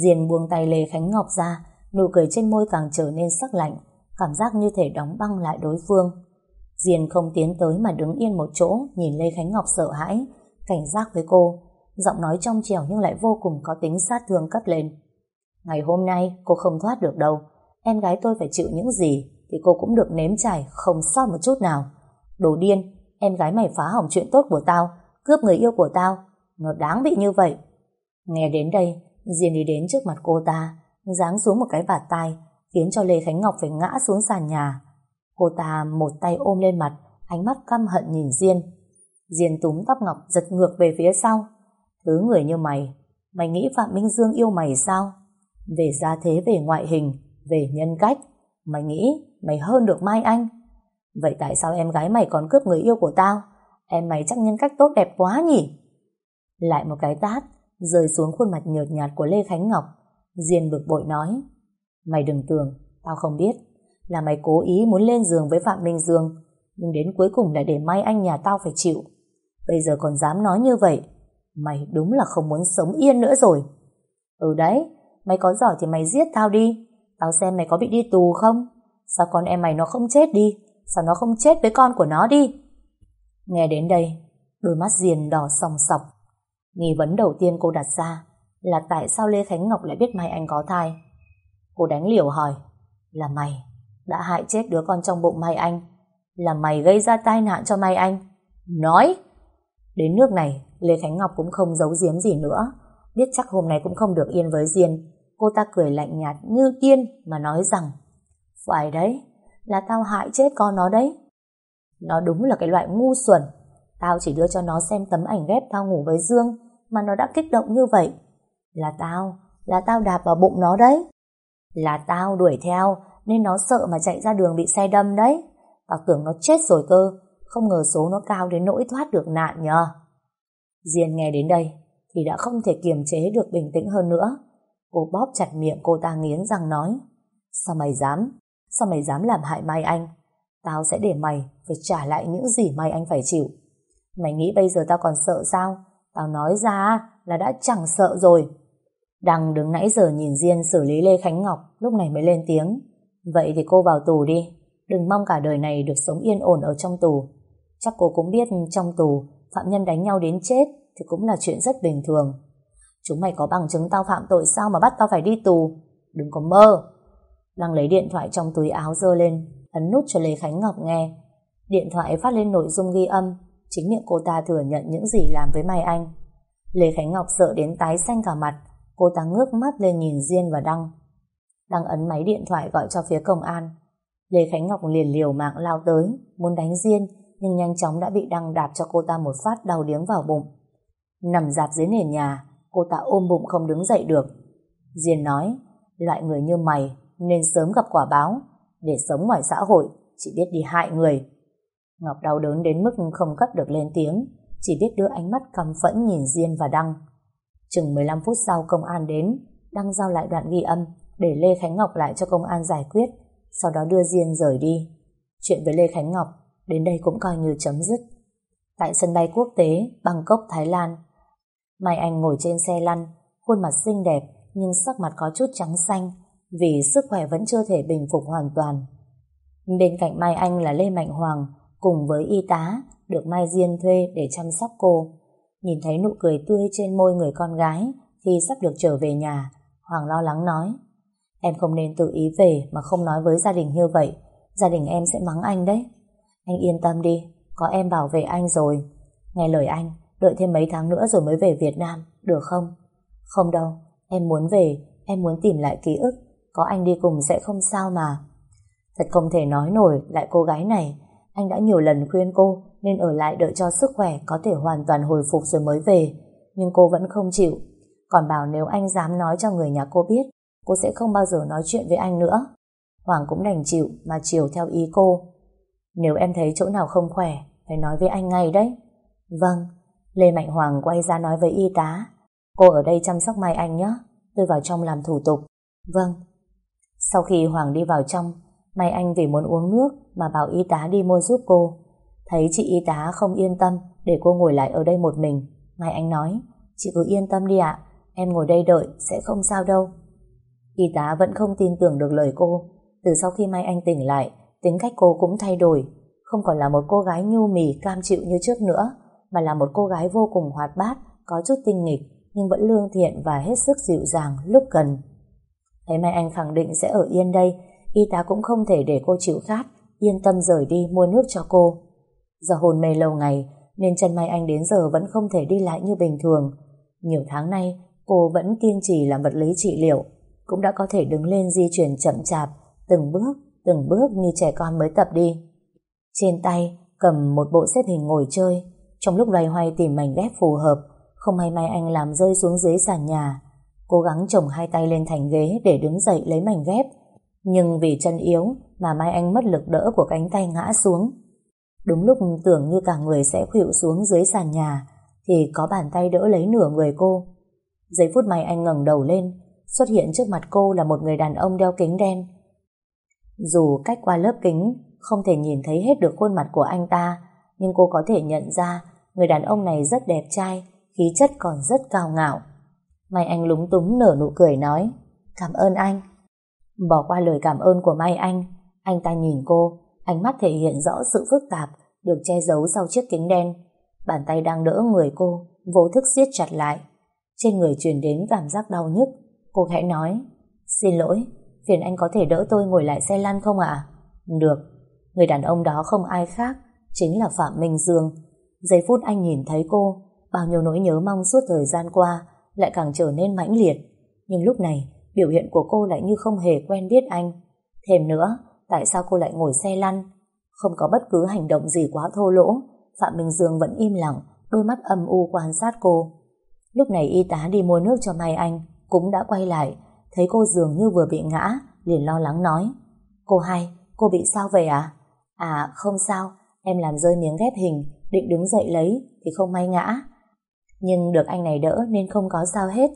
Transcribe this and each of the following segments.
Diên buông tay Lê Khánh Ngọc ra, nụ cười trên môi càng trở nên sắc lạnh, cảm giác như thể đóng băng lại đối phương. Diên không tiến tới mà đứng yên một chỗ, nhìn Lê Khánh Ngọc sợ hãi, cảnh giác với cô. Giọng nói trong trẻo nhưng lại vô cùng có tính sát thương cất lên. Ngày hôm nay cô không thoát được đâu. Em gái tôi phải chịu những gì thì cô cũng được nếm trải không sót một chút nào. Đồ điên, em gái mày phá hỏng chuyện tốt của tao, cướp người yêu của tao. Nó đáng bị như vậy. Nghe đến đây, Diên đi đến trước mặt cô ta, giáng xuống một cái vạt tay, khiến cho Lê Khánh Ngọc phải ngã xuống sàn nhà. Cô ta một tay ôm lên mặt, ánh mắt căm hận nhìn Diên. Diên túm tóc Ngọc giật ngược về phía sau. Thứ người như mày, mày nghĩ Phạm Minh Dương yêu mày sao? Về gia thế, về ngoại hình, về nhân cách, mày nghĩ mày hơn được Mai Anh. Vậy tại sao em gái mày còn cướp người yêu của tao? Em mày chắc nhân cách tốt đẹp quá nhỉ? Lại một cái tát, rơi xuống khuôn mặt nhợt nhạt của Lê Khánh Ngọc. Diên bực bội nói, mày đừng tưởng, tao không biết, là mày cố ý muốn lên giường với Phạm Minh Dương, nhưng đến cuối cùng lại để may Anh nhà tao phải chịu. Bây giờ còn dám nói như vậy, mày đúng là không muốn sống yên nữa rồi. Ừ đấy, mày có giỏi thì mày giết tao đi, tao xem mày có bị đi tù không? Sao con em mày nó không chết đi? Sao nó không chết với con của nó đi? Nghe đến đây, đôi mắt Diền đỏ sòng sọc. Nghi vấn đầu tiên cô đặt ra là tại sao Lê Khánh Ngọc lại biết Mai Anh có thai? Cô đánh liều hỏi, là mày đã hại chết đứa con trong bụng Mai Anh? Là mày gây ra tai nạn cho Mai Anh? Nói! Đến nước này, Lê Khánh Ngọc cũng không giấu giếm gì nữa. Biết chắc hôm nay cũng không được yên với Diên. Cô ta cười lạnh nhạt như tiên mà nói rằng Phải đấy, là tao hại chết con nó đấy. Nó đúng là cái loại ngu xuẩn. Tao chỉ đưa cho nó xem tấm ảnh ghép tao ngủ với Dương mà nó đã kích động như vậy. Là tao, là tao đạp vào bụng nó đấy. Là tao đuổi theo nên nó sợ mà chạy ra đường bị xe đâm đấy. Tao tưởng nó chết rồi cơ, không ngờ số nó cao đến nỗi thoát được nạn nhờ. Diên nghe đến đây thì đã không thể kiềm chế được bình tĩnh hơn nữa. Cô bóp chặt miệng cô ta nghiến răng nói Sao mày dám? Sao mày dám làm hại Mai Anh? Tao sẽ để mày phải trả lại những gì Mai Anh phải chịu. Mày nghĩ bây giờ tao còn sợ sao? Tao nói ra là đã chẳng sợ rồi. Đăng đứng nãy giờ nhìn Diên xử lý Lê Khánh Ngọc lúc này mới lên tiếng. Vậy thì cô vào tù đi. Đừng mong cả đời này được sống yên ổn ở trong tù. Chắc cô cũng biết trong tù phạm nhân đánh nhau đến chết thì cũng là chuyện rất bình thường. Chúng mày có bằng chứng tao phạm tội sao mà bắt tao phải đi tù? Đừng có mơ. Lăng lấy điện thoại trong túi áo dơ lên, ấn nút cho Lê Khánh Ngọc nghe. Điện thoại phát lên nội dung ghi âm, chính miệng cô ta thừa nhận những gì làm với Mai Anh. Lê Khánh Ngọc sợ đến tái xanh cả mặt, cô ta ngước mắt lên nhìn Diên và Đăng. Đăng ấn máy điện thoại gọi cho phía công an. Lê Khánh Ngọc liền liều mạng lao tới, muốn đánh Diên, nhưng nhanh chóng đã bị Đăng đạp cho cô ta một phát đau điếng vào bụng. Nằm dạp dưới nền nhà, cô ta ôm bụng không đứng dậy được. Diên nói, loại người như mày nên sớm gặp quả báo, để sống ngoài xã hội, chỉ biết đi hại người. Ngọc đau đớn đến mức không cất được lên tiếng, chỉ biết đưa ánh mắt căm phẫn nhìn Diên và Đăng. Chừng 15 phút sau công an đến, Đăng giao lại đoạn ghi âm để Lê Khánh Ngọc lại cho công an giải quyết, sau đó đưa Diên rời đi. Chuyện với Lê Khánh Ngọc đến đây cũng coi như chấm dứt. Tại sân bay quốc tế Bangkok, Thái Lan, Mai Anh ngồi trên xe lăn, khuôn mặt xinh đẹp nhưng sắc mặt có chút trắng xanh vì sức khỏe vẫn chưa thể bình phục hoàn toàn. Bên cạnh Mai Anh là Lê Mạnh Hoàng cùng với y tá được Mai Diên thuê để chăm sóc cô. Nhìn thấy nụ cười tươi trên môi người con gái khi sắp được trở về nhà, Hoàng lo lắng nói Em không nên tự ý về mà không nói với gia đình như vậy. Gia đình em sẽ mắng anh đấy. Anh yên tâm đi, có em bảo vệ anh rồi. Nghe lời anh, đợi thêm mấy tháng nữa rồi mới về Việt Nam, được không? Không đâu, em muốn về, em muốn tìm lại ký ức, có anh đi cùng sẽ không sao mà. Thật không thể nói nổi lại cô gái này, anh đã nhiều lần khuyên cô nên ở lại đợi cho sức khỏe có thể hoàn toàn hồi phục rồi mới về, nhưng cô vẫn không chịu. Còn bảo nếu anh dám nói cho người nhà cô biết, cô sẽ không bao giờ nói chuyện với anh nữa. Hoàng cũng đành chịu mà chiều theo ý cô. Nếu em thấy chỗ nào không khỏe, phải nói với anh ngay đấy. Vâng, Lê Mạnh Hoàng quay ra nói với y tá. Cô ở đây chăm sóc Mai Anh nhé, tôi vào trong làm thủ tục. Vâng. Sau khi Hoàng đi vào trong, may Anh vì muốn uống nước mà bảo y tá đi mua giúp cô. Thấy chị y tá không yên tâm để cô ngồi lại ở đây một mình. Mai Anh nói, chị cứ yên tâm đi ạ, em ngồi đây đợi, sẽ không sao đâu. Y tá vẫn không tin tưởng được lời cô. Từ sau khi Mai Anh tỉnh lại, tính cách cô cũng thay đổi. Không còn là một cô gái nhu mì cam chịu như trước nữa, mà là một cô gái vô cùng hoạt bát, có chút tinh nghịch, nhưng vẫn lương thiện và hết sức dịu dàng lúc cần. Thấy Mai Anh khẳng định sẽ ở yên đây, y tá cũng không thể để cô chịu khát, yên tâm rời đi mua nước cho cô. Do hồn mê lâu ngày, nên chân Mai Anh đến giờ vẫn không thể đi lại như bình thường. Nhiều tháng nay, cô vẫn kiên trì làm vật lý trị liệu, cũng đã có thể đứng lên di chuyển chậm chạp, từng bước, từng bước như trẻ con mới tập đi. Trên tay, cầm một bộ xếp hình ngồi chơi, trong lúc loay hoay tìm mảnh ghép phù hợp, không may may anh làm rơi xuống dưới sàn nhà. Cố gắng chồng hai tay lên thành ghế để đứng dậy lấy mảnh ghép, nhưng vì chân yếu mà Mai Anh mất lực đỡ của cánh tay ngã xuống. Đúng lúc tưởng như cả người sẽ khuỵu xuống dưới sàn nhà, thì có bàn tay đỡ lấy nửa người cô. Giây phút Mai Anh ngẩng đầu lên, xuất hiện trước mặt cô là một người đàn ông đeo kính đen. Dù cách qua lớp kính, không thể nhìn thấy hết được khuôn mặt của anh ta, nhưng cô có thể nhận ra người đàn ông này rất đẹp trai, khí chất còn rất cao ngạo. Mai Anh lúng túng nở nụ cười nói, Cảm ơn anh Bỏ qua lời cảm ơn của Mai Anh Anh ta nhìn cô Ánh mắt thể hiện rõ sự phức tạp Được che giấu sau chiếc kính đen. Bàn tay đang đỡ người cô Vô thức siết chặt lại. Trên người truyền đến cảm giác đau nhức Cô khẽ nói Xin lỗi, phiền anh có thể đỡ tôi ngồi lại xe lăn không ạ? Được Người đàn ông đó không ai khác Chính là Phạm Minh Dương. Giây phút anh nhìn thấy cô Bao nhiêu nỗi nhớ mong suốt thời gian qua Lại càng trở nên mãnh liệt. Nhưng lúc này biểu hiện của cô lại như không hề quen biết anh. Thêm nữa, tại sao cô lại ngồi xe lăn? Không có bất cứ hành động gì quá thô lỗ, Phạm Minh Dương vẫn im lặng, đôi mắt âm u quan sát cô. Lúc này y tá đi mua nước cho Mai Anh, cũng đã quay lại, thấy cô dường như vừa bị ngã, liền lo lắng nói. Cô hai, cô bị sao vậy à? À, không sao, em làm rơi miếng ghép hình, định đứng dậy lấy, thì không may ngã. Nhưng được anh này đỡ nên không có sao hết.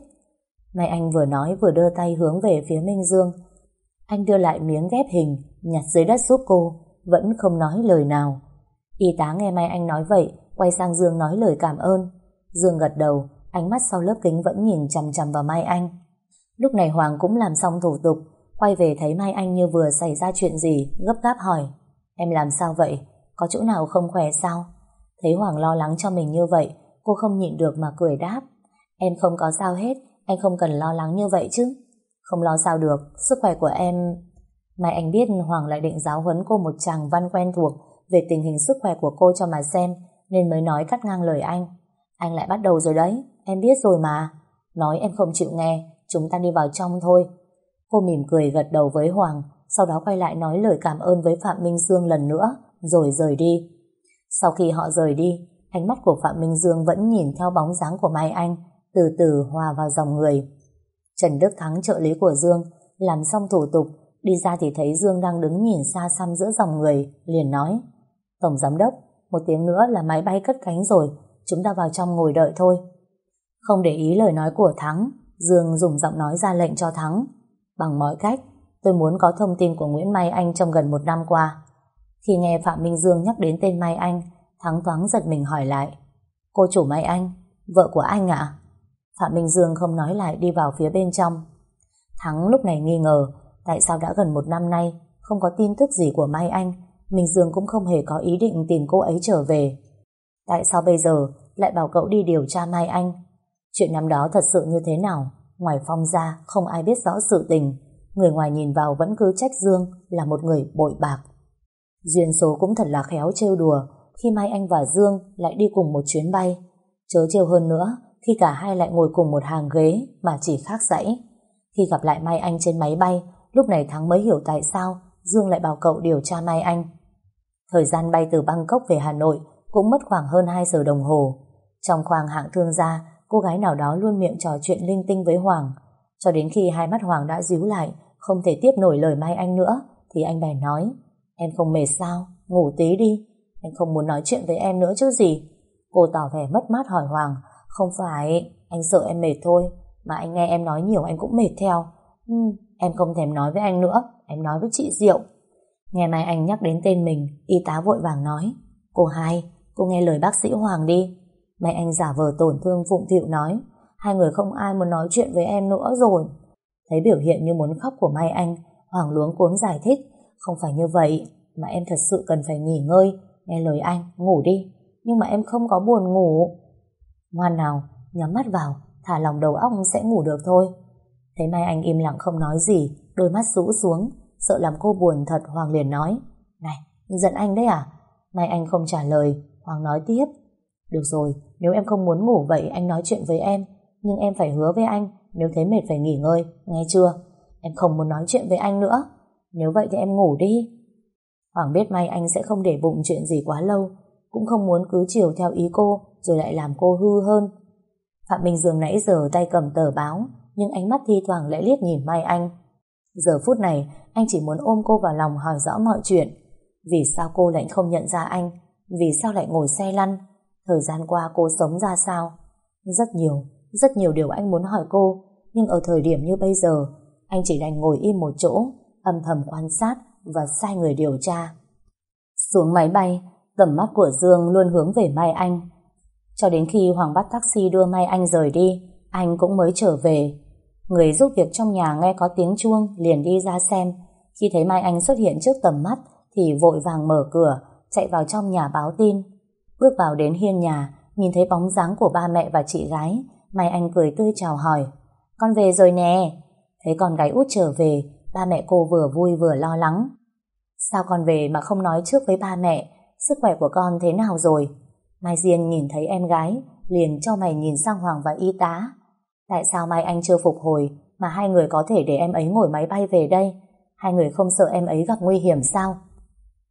Mai Anh vừa nói vừa đưa tay hướng về phía Minh Dương. Anh đưa lại miếng ghép hình, nhặt dưới đất giúp cô, vẫn không nói lời nào. Y tá nghe Mai Anh nói vậy, quay sang Dương nói lời cảm ơn. Dương gật đầu, ánh mắt sau lớp kính vẫn nhìn chằm chằm vào Mai Anh. Lúc này Hoàng cũng làm xong thủ tục, quay về thấy Mai Anh như vừa xảy ra chuyện gì, gấp gáp hỏi. Em làm sao vậy? Có chỗ nào không khỏe sao? Thấy Hoàng lo lắng cho mình như vậy, cô không nhịn được mà cười đáp. Em không có sao hết, anh không cần lo lắng như vậy chứ. Không lo sao được, sức khỏe của em... Mai anh biết Hoàng lại định giáo huấn cô một chàng văn quen thuộc về tình hình sức khỏe của cô cho mà xem, nên mới nói cắt ngang lời anh. Anh lại bắt đầu rồi đấy, em biết rồi mà. Nói em không chịu nghe, chúng ta đi vào trong thôi. Cô mỉm cười gật đầu với Hoàng, sau đó quay lại nói lời cảm ơn với Phạm Minh Dương lần nữa, rồi rời đi. Sau khi họ rời đi, ánh mắt của Phạm Minh Dương vẫn nhìn theo bóng dáng của Mai Anh, từ từ hòa vào dòng người. Trần Đức Thắng trợ lý của Dương làm xong thủ tục, đi ra thì thấy Dương đang đứng nhìn xa xăm giữa dòng người, liền nói, Tổng Giám Đốc, một tiếng nữa là máy bay cất cánh rồi, chúng ta vào trong ngồi đợi thôi. Không để ý lời nói của Thắng, Dương dùng giọng nói ra lệnh cho Thắng, bằng mọi cách, tôi muốn có thông tin của Nguyễn Mai Anh trong gần một năm qua. Khi nghe Phạm Minh Dương nhắc đến tên Mai Anh, Thắng thoáng giật mình hỏi lại, cô chủ Mai Anh, vợ của anh ạ? Phạm Minh Dương không nói lại đi vào phía bên trong. Thắng lúc này nghi ngờ, tại sao đã gần một năm nay, không có tin tức gì của Mai Anh, Minh Dương cũng không hề có ý định tìm cô ấy trở về. Tại sao bây giờ lại bảo cậu đi điều tra Mai Anh? Chuyện năm đó thật sự như thế nào? Ngoài Phong ra không ai biết rõ sự tình. Người ngoài nhìn vào vẫn cứ trách Dương là một người bội bạc. Duyên số cũng thật là khéo trêu đùa, khi Mai Anh và Dương lại đi cùng một chuyến bay. Chớ trêu hơn nữa khi cả hai lại ngồi cùng một hàng ghế mà chỉ khác dãy. Khi gặp lại Mai Anh trên máy bay, lúc này Thắng mới hiểu tại sao Dương lại bảo cậu điều tra Mai Anh. Thời gian bay từ Bangkok về Hà Nội cũng mất khoảng hơn 2 giờ đồng hồ. Trong khoang hạng thương gia, cô gái nào đó luôn miệng trò chuyện linh tinh với Hoàng. Cho đến khi hai mắt Hoàng đã díu lại, không thể tiếp nổi lời Mai Anh nữa, thì anh bèn nói, em không mệt sao, ngủ tí đi, anh không muốn nói chuyện với em nữa chứ gì. Cô tỏ vẻ mất mát hỏi Hoàng, không phải, anh sợ em mệt thôi, mà anh nghe em nói nhiều anh cũng mệt theo. Ừ, em không thèm nói với anh nữa, em nói với chị Diệu. Nghe mai anh nhắc đến tên mình, y tá vội vàng nói. Cô hai, cô nghe lời bác sĩ Hoàng đi. Mẹ anh giả vờ tổn thương phụng thịu nói. hai người không ai muốn nói chuyện với em nữa rồi. Thấy biểu hiện như muốn khóc của Mai Anh, Hoàng luống cuống giải thích, không phải như vậy, mà em thật sự cần phải nghỉ ngơi, nghe lời anh, ngủ đi, nhưng mà em không có buồn ngủ. Ngoan nào, nhắm mắt vào, thả lòng đầu óc sẽ ngủ được thôi. Thấy Mai Anh im lặng không nói gì, đôi mắt rũ xuống, sợ làm cô buồn thật Hoàng liền nói, này, giận anh đấy à? Mai Anh không trả lời, Hoàng nói tiếp, được rồi, nếu em không muốn ngủ vậy anh nói chuyện với em, nhưng em phải hứa với anh, nếu thấy mệt phải nghỉ ngơi, nghe chưa? Em không muốn nói chuyện với anh nữa, nếu vậy thì em ngủ đi. Hoàng biết Mai Anh sẽ không để bụng chuyện gì quá lâu, cũng không muốn cứ chiều theo ý cô rồi lại làm cô hư hơn. Phạm Minh Dương nãy giờ tay cầm tờ báo, nhưng ánh mắt thi thoảng lại liếc nhìn Mai Anh. Giờ phút này, anh chỉ muốn ôm cô vào lòng hỏi rõ mọi chuyện. Vì sao cô lại không nhận ra anh? Vì sao lại ngồi xe lăn? Thời gian qua cô sống ra sao? Rất nhiều, rất nhiều điều anh muốn hỏi cô, nhưng ở thời điểm như bây giờ, anh chỉ đành ngồi im một chỗ, âm thầm quan sát và sai người điều tra. Xuống máy bay, tầm mắt của Dương luôn hướng về Mai Anh. Cho đến khi Hoàng bắt taxi đưa Mai Anh rời đi, anh cũng mới trở về. Người giúp việc trong nhà nghe có tiếng chuông liền đi ra xem. Khi thấy Mai Anh xuất hiện trước tầm mắt thì vội vàng mở cửa, chạy vào trong nhà báo tin. Bước vào đến hiên nhà, nhìn thấy bóng dáng của ba mẹ và chị gái, Mai Anh cười tươi chào hỏi. Con về rồi nè. Thấy con gái út trở về, ba mẹ cô vừa vui vừa lo lắng. Sao con về mà không nói trước với ba mẹ, sức khỏe của con thế nào rồi? Mai Diên nhìn thấy em gái, liền cho mày nhìn sang Hoàng và y tá. Tại sao Mai Anh chưa phục hồi, mà hai người có thể để em ấy ngồi máy bay về đây? Hai người không sợ em ấy gặp nguy hiểm sao?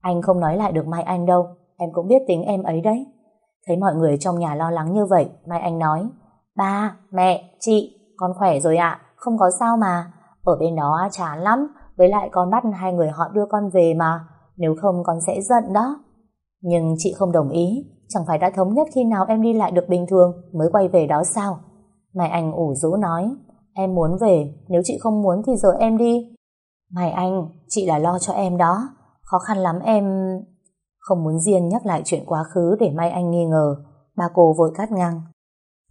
Anh không nói lại được Mai Anh đâu, em cũng biết tính em ấy đấy. Thấy mọi người trong nhà lo lắng như vậy, Mai Anh nói, Ba, mẹ, chị, con khỏe rồi ạ, không có sao mà. Ở bên đó chán lắm, với lại con bắt hai người họ đưa con về mà, nếu không con sẽ giận đó. Nhưng chị không đồng ý, chẳng phải đã thống nhất khi nào em đi lại được bình thường mới quay về đó sao? Mai Anh ủ rũ nói, em muốn về, nếu chị không muốn thì giờ em đi. Mai Anh, chị là lo cho em đó, khó khăn lắm em... Không muốn Diên nhắc lại chuyện quá khứ để Mai Anh nghi ngờ, ba cô vội cắt ngang.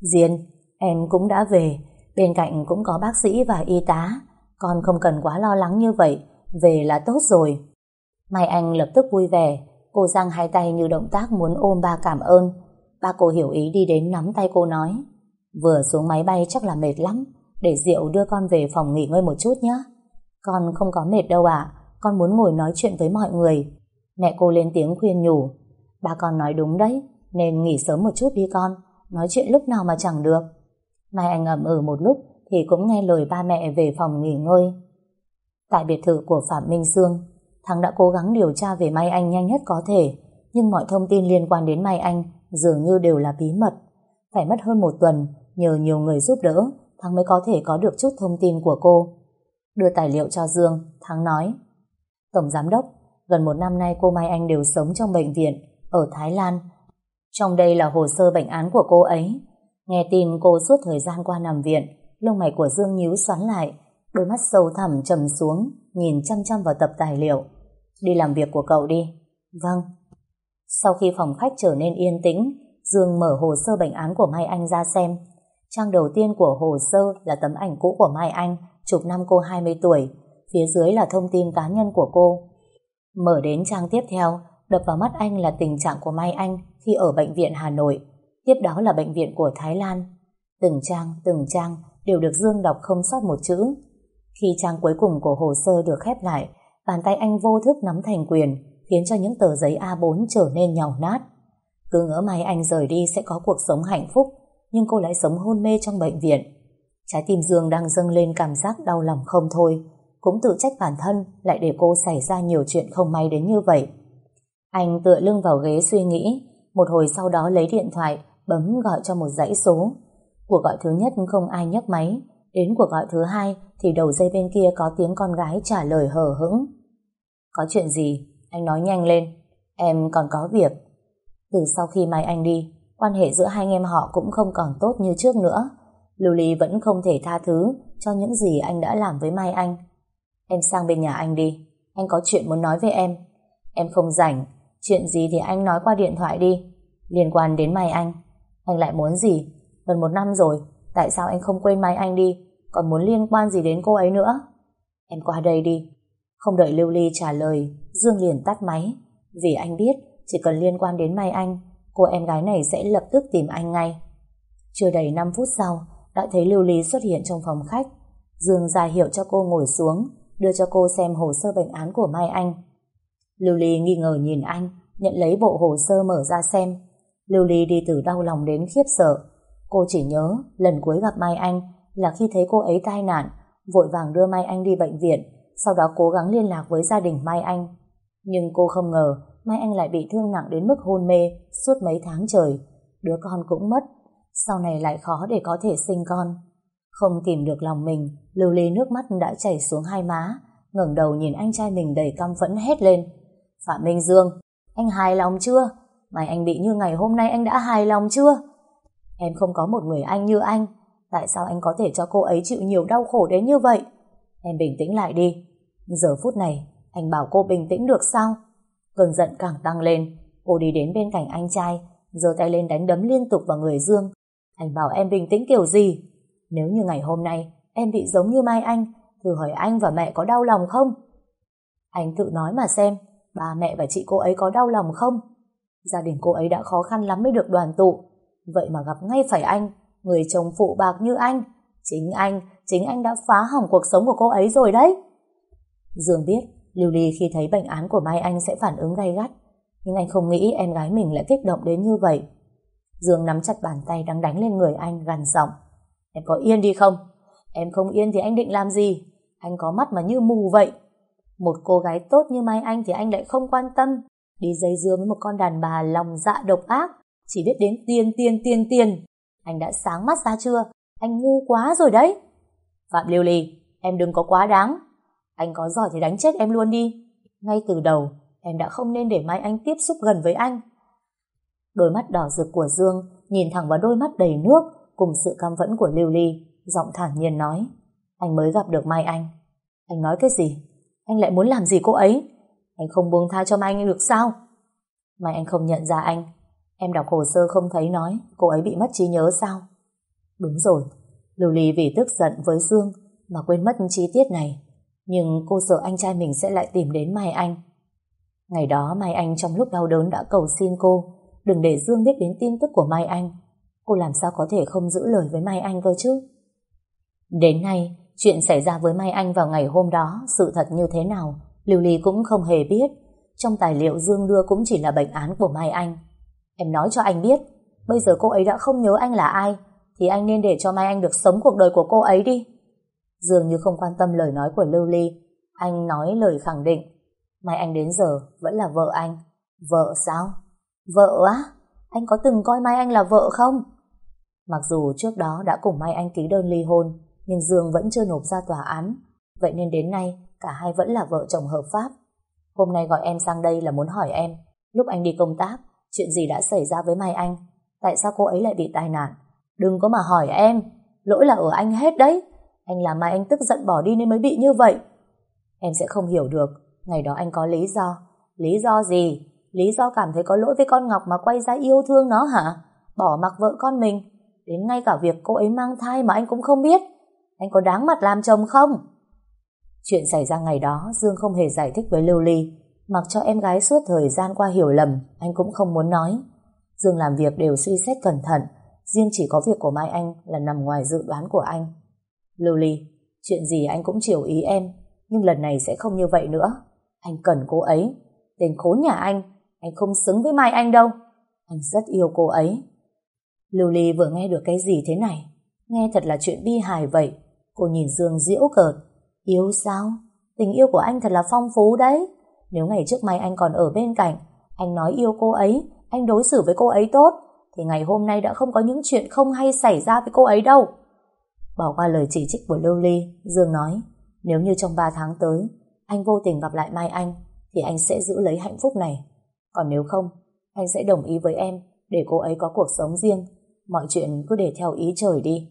Diên, em cũng đã về, bên cạnh cũng có bác sĩ và y tá, con không cần quá lo lắng như vậy, về là tốt rồi. Mai Anh lập tức vui vẻ, cô giang hai tay như động tác muốn ôm ba cảm ơn. Ba cô hiểu ý đi đến nắm tay cô nói, vừa xuống máy bay chắc là mệt lắm, để Diệu đưa con về phòng nghỉ ngơi một chút nhé. Con không có mệt đâu ạ, con muốn ngồi nói chuyện với mọi người. Mẹ cô lên tiếng khuyên nhủ, ba con nói đúng đấy, nên nghỉ sớm một chút đi con, nói chuyện lúc nào mà chẳng được. Mai Anh ẩm ừ một lúc, thì cũng nghe lời ba mẹ về phòng nghỉ ngơi. Tại biệt thự của Phạm Minh Dương, Thắng đã cố gắng điều tra về Mai Anh nhanh nhất có thể, nhưng mọi thông tin liên quan đến Mai Anh dường như đều là bí mật. Phải mất hơn một tuần, nhờ nhiều người giúp đỡ, Thắng mới có thể có được chút thông tin của cô. Đưa tài liệu cho Dương, Thắng nói, Tổng Giám Đốc, gần một năm nay cô Mai Anh đều sống trong bệnh viện, ở Thái Lan. Trong đây là hồ sơ bệnh án của cô ấy. Nghe tin cô suốt thời gian qua nằm viện, lông mày của Dương nhíu xoắn lại, đôi mắt sâu thẳm trầm xuống, nhìn chăm chăm vào tập tài liệu. Đi làm việc của cậu đi. Vâng. Sau khi phòng khách trở nên yên tĩnh, Dương mở hồ sơ bệnh án của Mai Anh ra xem. Trang đầu tiên của hồ sơ là tấm ảnh cũ của Mai Anh, chụp năm cô 20 tuổi. Phía dưới là thông tin cá nhân của cô. Mở đến trang tiếp theo, đập vào mắt anh là tình trạng của Mai Anh khi ở bệnh viện Hà Nội. Tiếp đó là bệnh viện của Thái Lan. Từng trang, từng trang đều được Dương đọc không sót một chữ. Khi trang cuối cùng của hồ sơ được khép lại, bàn tay anh vô thức nắm thành quyền, khiến cho những tờ giấy A4 trở nên nhàu nát. Cứ ngỡ may anh rời đi sẽ có cuộc sống hạnh phúc, nhưng cô lại sống hôn mê trong bệnh viện. Trái tim Dương đang dâng lên cảm giác đau lòng không thôi, cũng tự trách bản thân lại để cô xảy ra nhiều chuyện không may đến như vậy. Anh tựa lưng vào ghế suy nghĩ, một hồi sau đó lấy điện thoại, bấm gọi cho một dãy số. Cuộc gọi thứ nhất không ai nhấc máy, đến cuộc gọi thứ hai thì đầu dây bên kia có tiếng con gái trả lời hờ hững. Có chuyện gì? Anh nói nhanh lên. Em còn có việc. Từ sau khi Mai Anh đi, quan hệ giữa hai anh em họ cũng không còn tốt như trước nữa. Lưu Ly vẫn không thể tha thứ cho những gì anh đã làm với Mai Anh. Em sang bên nhà anh đi. Anh có chuyện muốn nói với em. Em không rảnh. Chuyện gì thì anh nói qua điện thoại đi. Liên quan đến Mai Anh. Anh lại muốn gì? Gần một năm rồi, Tại sao anh không quên Mai Anh đi? Còn muốn liên quan gì đến cô ấy nữa? Em qua đây đi. Không đợi Lưu Ly trả lời, Dương liền tắt máy. Vì anh biết, chỉ cần liên quan đến Mai Anh, Cô em gái này sẽ lập tức tìm anh ngay. Chưa đầy 5 phút sau, Đã thấy Lưu Ly xuất hiện trong phòng khách. Dương ra hiệu cho cô ngồi xuống, Đưa cho cô xem hồ sơ bệnh án của Mai Anh. Lưu Ly nghi ngờ nhìn anh, Nhận lấy bộ hồ sơ mở ra xem. Lưu Ly đi từ đau lòng đến khiếp sợ. Cô chỉ nhớ lần cuối gặp Mai Anh là khi thấy cô ấy tai nạn, vội vàng đưa Mai Anh đi bệnh viện, sau đó cố gắng liên lạc với gia đình Mai Anh. Nhưng cô không ngờ Mai Anh lại bị thương nặng đến mức hôn mê suốt mấy tháng trời. Đứa con cũng mất, sau này lại khó để có thể sinh con. Không kìm được lòng mình, lưu ly nước mắt đã chảy xuống hai má, ngẩng đầu nhìn anh trai mình đầy căm phẫn hét lên. Phạm Minh Dương, anh hài lòng chưa? Mày anh bị như ngày hôm nay anh đã hài lòng chưa? Em không có một người anh như anh. Tại sao anh có thể cho cô ấy chịu nhiều đau khổ đến như vậy? Em bình tĩnh lại đi. Giờ phút này, Anh bảo cô bình tĩnh được sao? Cơn giận càng tăng lên. Cô đi đến bên cạnh anh trai, giơ tay lên đánh đấm liên tục vào người Dương. Anh bảo em bình tĩnh kiểu gì? Nếu như ngày hôm nay, Em bị giống như Mai Anh, Thử hỏi anh và mẹ có đau lòng không? Anh tự nói mà xem, Ba mẹ và chị cô ấy có đau lòng không? Gia đình cô ấy đã khó khăn lắm mới được đoàn tụ. Vậy mà gặp ngay phải anh, người chồng phụ bạc như anh. Chính anh, chính anh đã phá hỏng cuộc sống của cô ấy rồi đấy. Dương biết, Lưu Ly khi thấy bệnh án của Mai Anh sẽ phản ứng gay gắt. Nhưng anh không nghĩ em gái mình lại kích động đến như vậy. Dương nắm chặt bàn tay đang đánh lên người anh gằn giọng. Em có yên đi không? Em không yên thì anh định làm gì? Anh có mắt mà như mù vậy. Một cô gái tốt như Mai Anh thì anh lại không quan tâm. Đi dây dưa với một con đàn bà lòng dạ độc ác chỉ biết đến tiền tiền tiền tiền. Anh đã sáng mắt ra chưa? Anh ngu quá rồi đấy. Phạm Liêu Ly, em đừng có quá đáng. Anh có giỏi thì đánh chết em luôn đi. Ngay từ đầu, em đã không nên để Mai Anh tiếp xúc gần với anh. Đôi mắt đỏ rực của Dương nhìn thẳng vào đôi mắt đầy nước cùng sự cam phẫn của liêu Ly, giọng thản nhiên nói. Anh mới gặp được Mai Anh. Anh nói cái gì? Anh lại muốn làm gì cô ấy? Anh không buông tha cho Mai Anh được sao? Mai Anh không nhận ra anh, Em đọc hồ sơ không thấy nói cô ấy bị mất trí nhớ sao? Đúng rồi, Lưu Ly vì tức giận với Dương mà quên mất chi tiết này. Nhưng cô sợ anh trai mình sẽ lại tìm đến Mai Anh. Ngày đó Mai Anh trong lúc đau đớn đã cầu xin cô đừng để Dương biết đến tin tức của Mai Anh. Cô làm sao có thể không giữ lời với Mai Anh cơ chứ? Đến nay, chuyện xảy ra với Mai Anh vào ngày hôm đó sự thật như thế nào Lưu Ly cũng không hề biết. Trong tài liệu Dương đưa cũng chỉ là bệnh án của Mai Anh. Em nói cho anh biết, bây giờ cô ấy đã không nhớ anh là ai, thì anh nên để cho Mai Anh được sống cuộc đời của cô ấy đi. Dường như không quan tâm lời nói của Lưu Ly, anh nói lời khẳng định. Mai Anh đến giờ vẫn là vợ anh. Vợ sao? Vợ á? Anh có từng coi Mai Anh là vợ không? Mặc dù trước đó đã cùng Mai Anh ký đơn ly hôn, nhưng Dương vẫn chưa nộp ra tòa án. Vậy nên đến nay, cả hai vẫn là vợ chồng hợp pháp. Hôm nay gọi em sang đây là muốn hỏi em, lúc anh đi công tác, Chuyện gì đã xảy ra với Mai Anh? Tại sao cô ấy lại bị tai nạn? Đừng có mà hỏi em, lỗi là ở anh hết đấy. Anh làm Mai Anh tức giận bỏ đi nên mới bị như vậy. Em sẽ không hiểu được, ngày đó anh có lý do. Lý do gì? Lý do cảm thấy có lỗi với con Ngọc mà quay ra yêu thương nó hả? Bỏ mặc vợ con mình. Đến ngay cả việc cô ấy mang thai mà anh cũng không biết. Anh có đáng mặt làm chồng không? Chuyện xảy ra ngày đó Dương không hề giải thích với Lưu Ly Mặc cho em gái suốt thời gian qua hiểu lầm, anh cũng không muốn nói. Dương làm việc đều suy xét cẩn thận, riêng chỉ có việc của Mai Anh là nằm ngoài dự đoán của anh. Lưu Ly, chuyện gì anh cũng chiều ý em, nhưng lần này sẽ không như vậy nữa. Anh cần cô ấy. Tên khốn nhà anh, anh không xứng với Mai Anh đâu. Anh rất yêu cô ấy. Lưu Ly vừa nghe được cái gì thế này? Nghe thật là chuyện bi hài vậy. Cô nhìn Dương diễu cợt. Yêu sao? Tình yêu của anh thật là phong phú đấy. Nếu ngày trước mai anh còn ở bên cạnh, anh nói yêu cô ấy, anh đối xử với cô ấy tốt, thì ngày hôm nay đã không có những chuyện không hay xảy ra với cô ấy đâu. Bỏ qua lời chỉ trích của Lưu Ly, Dương nói, nếu như trong 3 tháng tới, anh vô tình gặp lại Mai Anh, thì anh sẽ giữ lấy hạnh phúc này. Còn nếu không, anh sẽ đồng ý với em để cô ấy có cuộc sống riêng. Mọi chuyện cứ để theo ý trời đi.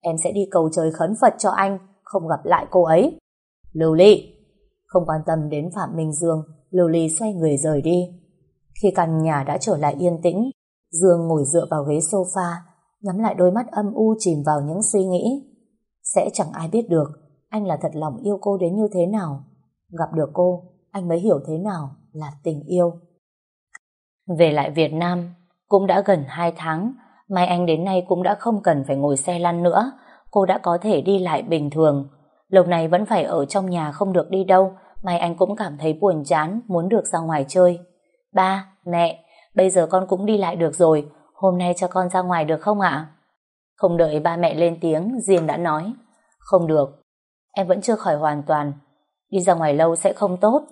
Em sẽ đi cầu trời khấn Phật cho anh, không gặp lại cô ấy. Lưu Ly! Không quan tâm đến Phạm Minh Dương, Lưu Ly xoay người rời đi. Khi căn nhà đã trở lại yên tĩnh, Dương ngồi dựa vào ghế sofa, nhắm lại đôi mắt âm u chìm vào những suy nghĩ. Sẽ chẳng ai biết được anh là thật lòng yêu cô đến như thế nào. Gặp được cô, anh mới hiểu thế nào là tình yêu. Về lại Việt Nam, cũng đã gần 2 tháng, Mai Anh đến nay cũng đã không cần phải ngồi xe lăn nữa, cô đã có thể đi lại bình thường. Lâu này vẫn phải ở trong nhà không được đi đâu, Mai Anh cũng cảm thấy buồn chán, muốn được ra ngoài chơi. Ba, mẹ, bây giờ con cũng đi lại được rồi, hôm nay cho con ra ngoài được không ạ? Không đợi ba mẹ lên tiếng, Diên đã nói. Không được, em vẫn chưa khỏi hoàn toàn, đi ra ngoài lâu sẽ không tốt.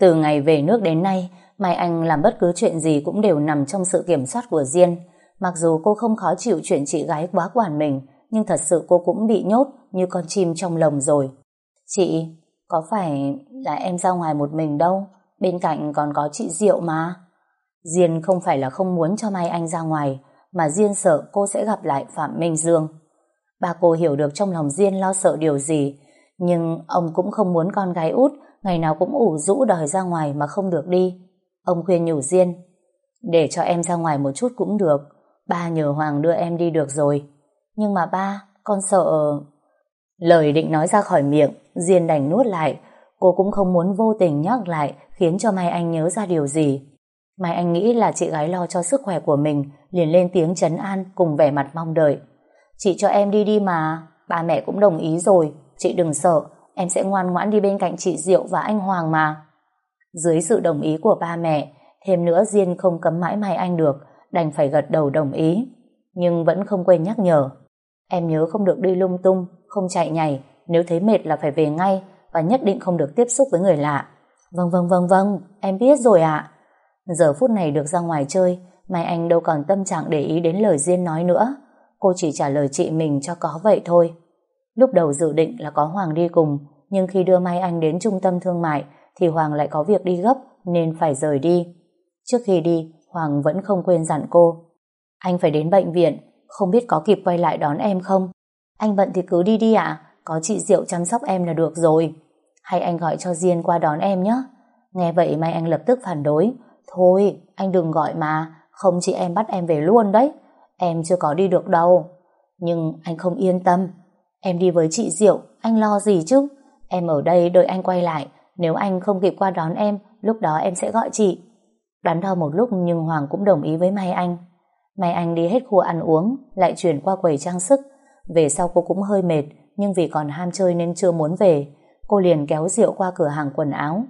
Từ ngày về nước đến nay, Mai Anh làm bất cứ chuyện gì cũng đều nằm trong sự kiểm soát của Diên. Mặc dù cô không khó chịu chuyện chị gái quá quản mình, nhưng thật sự cô cũng bị nhốt như con chim trong lồng rồi. Chị, có phải là em ra ngoài một mình đâu, bên cạnh còn có chị Diệu mà. Diên không phải là không muốn cho Mai Anh ra ngoài, mà Diên sợ cô sẽ gặp lại Phạm Minh Dương. ba cô hiểu được trong lòng Diên lo sợ điều gì, nhưng ông cũng không muốn con gái út ngày nào cũng ủ rũ đòi ra ngoài mà không được đi. Ông khuyên nhủ Diên, để cho em ra ngoài một chút cũng được, ba nhờ Hoàng đưa em đi được rồi. Nhưng mà ba, con sợ... Lời định nói ra khỏi miệng, Diên đành nuốt lại, cô cũng không muốn vô tình nhắc lại khiến cho Mai Anh nhớ ra điều gì. Mai Anh nghĩ là chị gái lo cho sức khỏe của mình, liền lên tiếng chấn an cùng vẻ mặt mong đợi. Chị cho em đi đi mà, ba mẹ cũng đồng ý rồi, chị đừng sợ, em sẽ ngoan ngoãn đi bên cạnh chị Diệu và anh Hoàng mà. Dưới sự đồng ý của ba mẹ, thêm nữa Diên không cấm mãi Mai Anh được, đành phải gật đầu đồng ý. Nhưng vẫn không quên nhắc nhở. Em nhớ không được đi lung tung, không chạy nhảy, nếu thấy mệt là phải về ngay và nhất định không được tiếp xúc với người lạ. Vâng vâng vâng vâng, em biết rồi ạ. Giờ phút này được ra ngoài chơi, Mai Anh đâu còn tâm trạng để ý đến lời Diên nói nữa. Cô chỉ trả lời chị mình cho có vậy thôi. Lúc đầu dự định là có Hoàng đi cùng, nhưng khi đưa Mai Anh đến trung tâm thương mại thì Hoàng lại có việc đi gấp nên phải rời đi. Trước khi đi, Hoàng vẫn không quên dặn cô. Anh phải đến bệnh viện, không biết có kịp quay lại đón em không? Anh bận thì cứ đi đi ạ, có chị Diệu chăm sóc em là được rồi. Hay anh gọi cho Diên qua đón em nhé. Nghe vậy Mai Anh lập tức phản đối. Thôi, anh đừng gọi mà, không chị em bắt em về luôn đấy. Em chưa có đi được đâu. Nhưng anh không yên tâm. Em đi với chị Diệu, anh lo gì chứ? Em ở đây đợi anh quay lại, nếu anh không kịp qua đón em, lúc đó em sẽ gọi chị. Đắn đo một lúc nhưng Hoàng cũng đồng ý với Mai Anh. Mai Anh đi hết khu ăn uống, lại chuyển qua quầy trang sức. Về sau cô cũng hơi mệt, nhưng vì còn ham chơi nên chưa muốn về. Cô liền kéo rượu qua cửa hàng quần áo.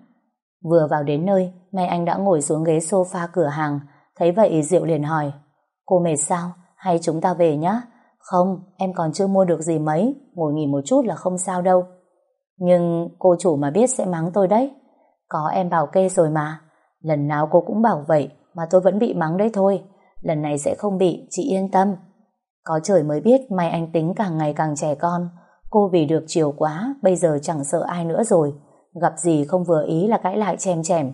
Vừa vào đến nơi, Mai Anh đã ngồi xuống ghế sofa cửa hàng. Thấy vậy Diệu liền hỏi, cô mệt sao? Hay chúng ta về nhá? Không, em còn chưa mua được gì mấy, ngồi nghỉ một chút là không sao đâu. Nhưng cô chủ mà biết sẽ mắng tôi đấy. Có em bảo kê rồi mà. Lần nào cô cũng bảo vậy mà tôi vẫn bị mắng đấy thôi. Lần này sẽ không bị, chị yên tâm. Có trời mới biết may anh tính càng ngày càng trẻ con. Cô vì được chiều quá, bây giờ chẳng sợ ai nữa rồi. Gặp gì không vừa ý là cãi lại chèm chèm.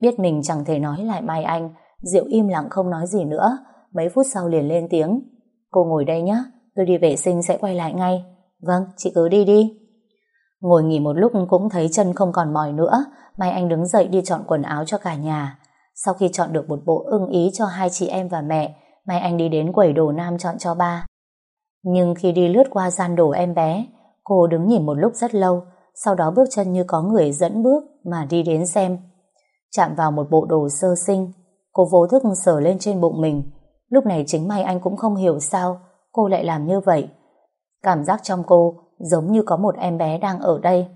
Biết mình chẳng thể nói lại Mai Anh, Diệu im lặng không nói gì nữa. Mấy phút sau liền lên tiếng. Cô ngồi đây nhé, tôi đi vệ sinh sẽ quay lại ngay. Vâng, chị cứ đi đi. Ngồi nghỉ một lúc cũng thấy chân không còn mỏi nữa, Mai Anh đứng dậy đi chọn quần áo cho cả nhà. Sau khi chọn được một bộ ưng ý cho hai chị em và mẹ, Mai Anh đi đến quầy đồ nam chọn cho ba. Nhưng khi đi lướt qua gian đồ em bé, cô đứng nhìn một lúc rất lâu, sau đó bước chân như có người dẫn bước mà đi đến xem. Chạm vào một bộ đồ sơ sinh, cô vô thức sờ lên trên bụng mình. Lúc này chính Mai Anh cũng không hiểu sao cô lại làm như vậy. Cảm giác trong cô giống như có một em bé đang ở đây.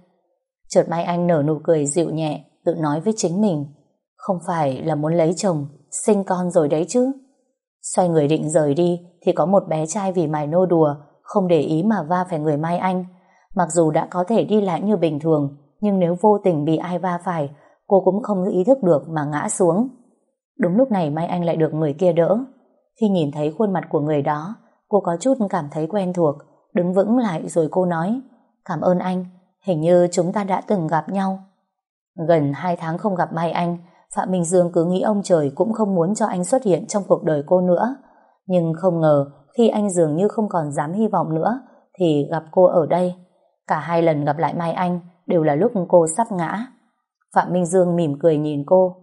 Chợt Mai Anh nở nụ cười dịu nhẹ, tự nói với chính mình, không phải là muốn lấy chồng, sinh con rồi đấy chứ. Xoay người định rời đi, thì có một bé trai vì mài nô đùa, không để ý mà va phải người Mai Anh. Mặc dù đã có thể đi lại như bình thường, nhưng nếu vô tình bị ai va phải, cô cũng không ý thức được mà ngã xuống. Đúng lúc này Mai Anh lại được người kia đỡ. Khi nhìn thấy khuôn mặt của người đó, cô có chút cảm thấy quen thuộc, Đứng vững lại rồi cô nói Cảm ơn anh, hình như chúng ta đã từng gặp nhau. Gần hai tháng không gặp Mai Anh, Phạm Minh Dương cứ nghĩ ông trời cũng không muốn cho anh xuất hiện trong cuộc đời cô nữa. Nhưng không ngờ khi anh dường như không còn dám hy vọng nữa thì gặp cô ở đây. Cả hai lần gặp lại Mai Anh đều là lúc cô sắp ngã. Phạm Minh Dương mỉm cười nhìn cô.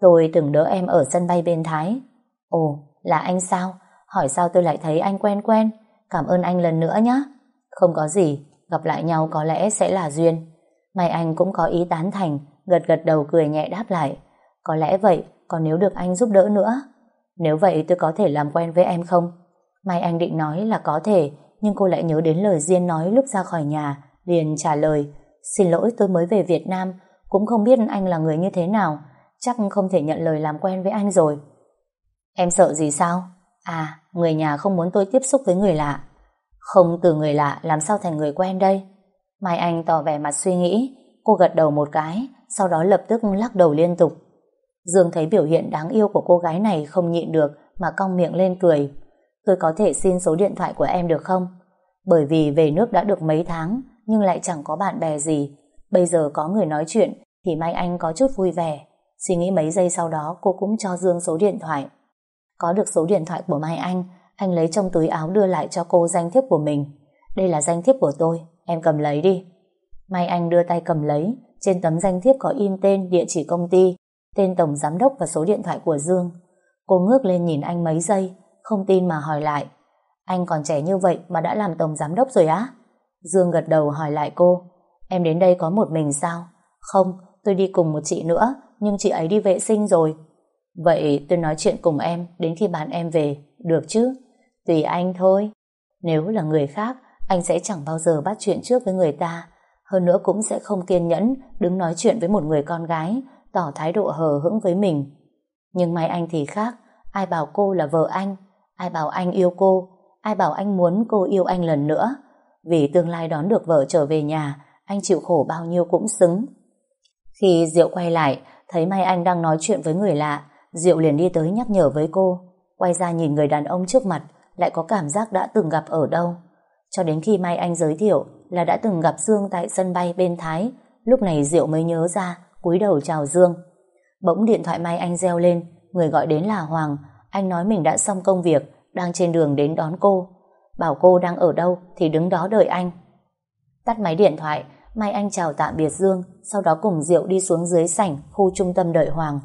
Tôi từng đỡ em ở sân bay bên Thái. Ồ, là anh sao? hỏi sao tôi lại thấy anh quen quen. Cảm ơn anh lần nữa nhé. Không có gì, gặp lại nhau có lẽ sẽ là duyên. May anh cũng có ý tán thành, gật gật đầu cười nhẹ đáp lại. Có lẽ vậy, còn nếu được anh giúp đỡ nữa. Nếu vậy tôi có thể làm quen với em không? May anh định nói là có thể, nhưng cô lại nhớ đến lời Diên nói lúc ra khỏi nhà, liền trả lời. Xin lỗi tôi mới về Việt Nam, cũng không biết anh là người như thế nào, chắc không thể nhận lời làm quen với anh rồi. Em sợ gì sao? À, người nhà không muốn tôi tiếp xúc với người lạ. Không từ người lạ làm sao thành người quen đây? Mai Anh tỏ vẻ mặt suy nghĩ, cô gật đầu một cái, sau đó lập tức lắc đầu liên tục. Dương thấy biểu hiện đáng yêu của cô gái này không nhịn được mà cong miệng lên cười. Tôi có thể xin số điện thoại của em được không? Bởi vì về nước đã được mấy tháng nhưng lại chẳng có bạn bè gì. Bây giờ có người nói chuyện thì Mai Anh có chút vui vẻ. Suy nghĩ mấy giây sau đó cô cũng cho Dương số điện thoại. Có được số điện thoại của Mai Anh, anh lấy trong túi áo đưa lại cho cô danh thiếp của mình. Đây là danh thiếp của tôi, em cầm lấy đi. Mai Anh đưa tay cầm lấy, trên tấm danh thiếp có in tên, địa chỉ công ty, tên tổng giám đốc và số điện thoại của Dương. Cô ngước lên nhìn anh mấy giây, không tin mà hỏi lại. Anh còn trẻ như vậy mà đã làm tổng giám đốc rồi á? Dương gật đầu hỏi lại cô. Em đến đây có một mình sao? Không, tôi đi cùng một chị nữa, nhưng chị ấy đi vệ sinh rồi. Vậy tôi nói chuyện cùng em đến khi bạn em về, được chứ? Tùy anh thôi. Nếu là người khác, anh sẽ chẳng bao giờ bắt chuyện trước với người ta. Hơn nữa cũng sẽ không kiên nhẫn đứng nói chuyện với một người con gái, tỏ thái độ hờ hững với mình. Nhưng may anh thì khác, ai bảo cô là vợ anh, ai bảo anh yêu cô, ai bảo anh muốn cô yêu anh lần nữa. Vì tương lai đón được vợ trở về nhà, anh chịu khổ bao nhiêu cũng xứng. Khi Diệu quay lại, thấy Mai Anh đang nói chuyện với người lạ, Diệu liền đi tới nhắc nhở với cô. Quay ra nhìn người đàn ông trước mặt, lại có cảm giác đã từng gặp ở đâu. Cho đến khi Mai Anh giới thiệu là đã từng gặp Dương tại sân bay bên Thái, lúc này Diệu mới nhớ ra, cúi đầu chào Dương. Bỗng điện thoại Mai Anh reo lên, người gọi đến là Hoàng, anh nói mình đã xong công việc, đang trên đường đến đón cô. Bảo cô đang ở đâu thì đứng đó đợi anh. Tắt máy điện thoại, Mai Anh chào tạm biệt Dương, sau đó cùng Diệu đi xuống dưới sảnh khu trung tâm đợi Hoàng.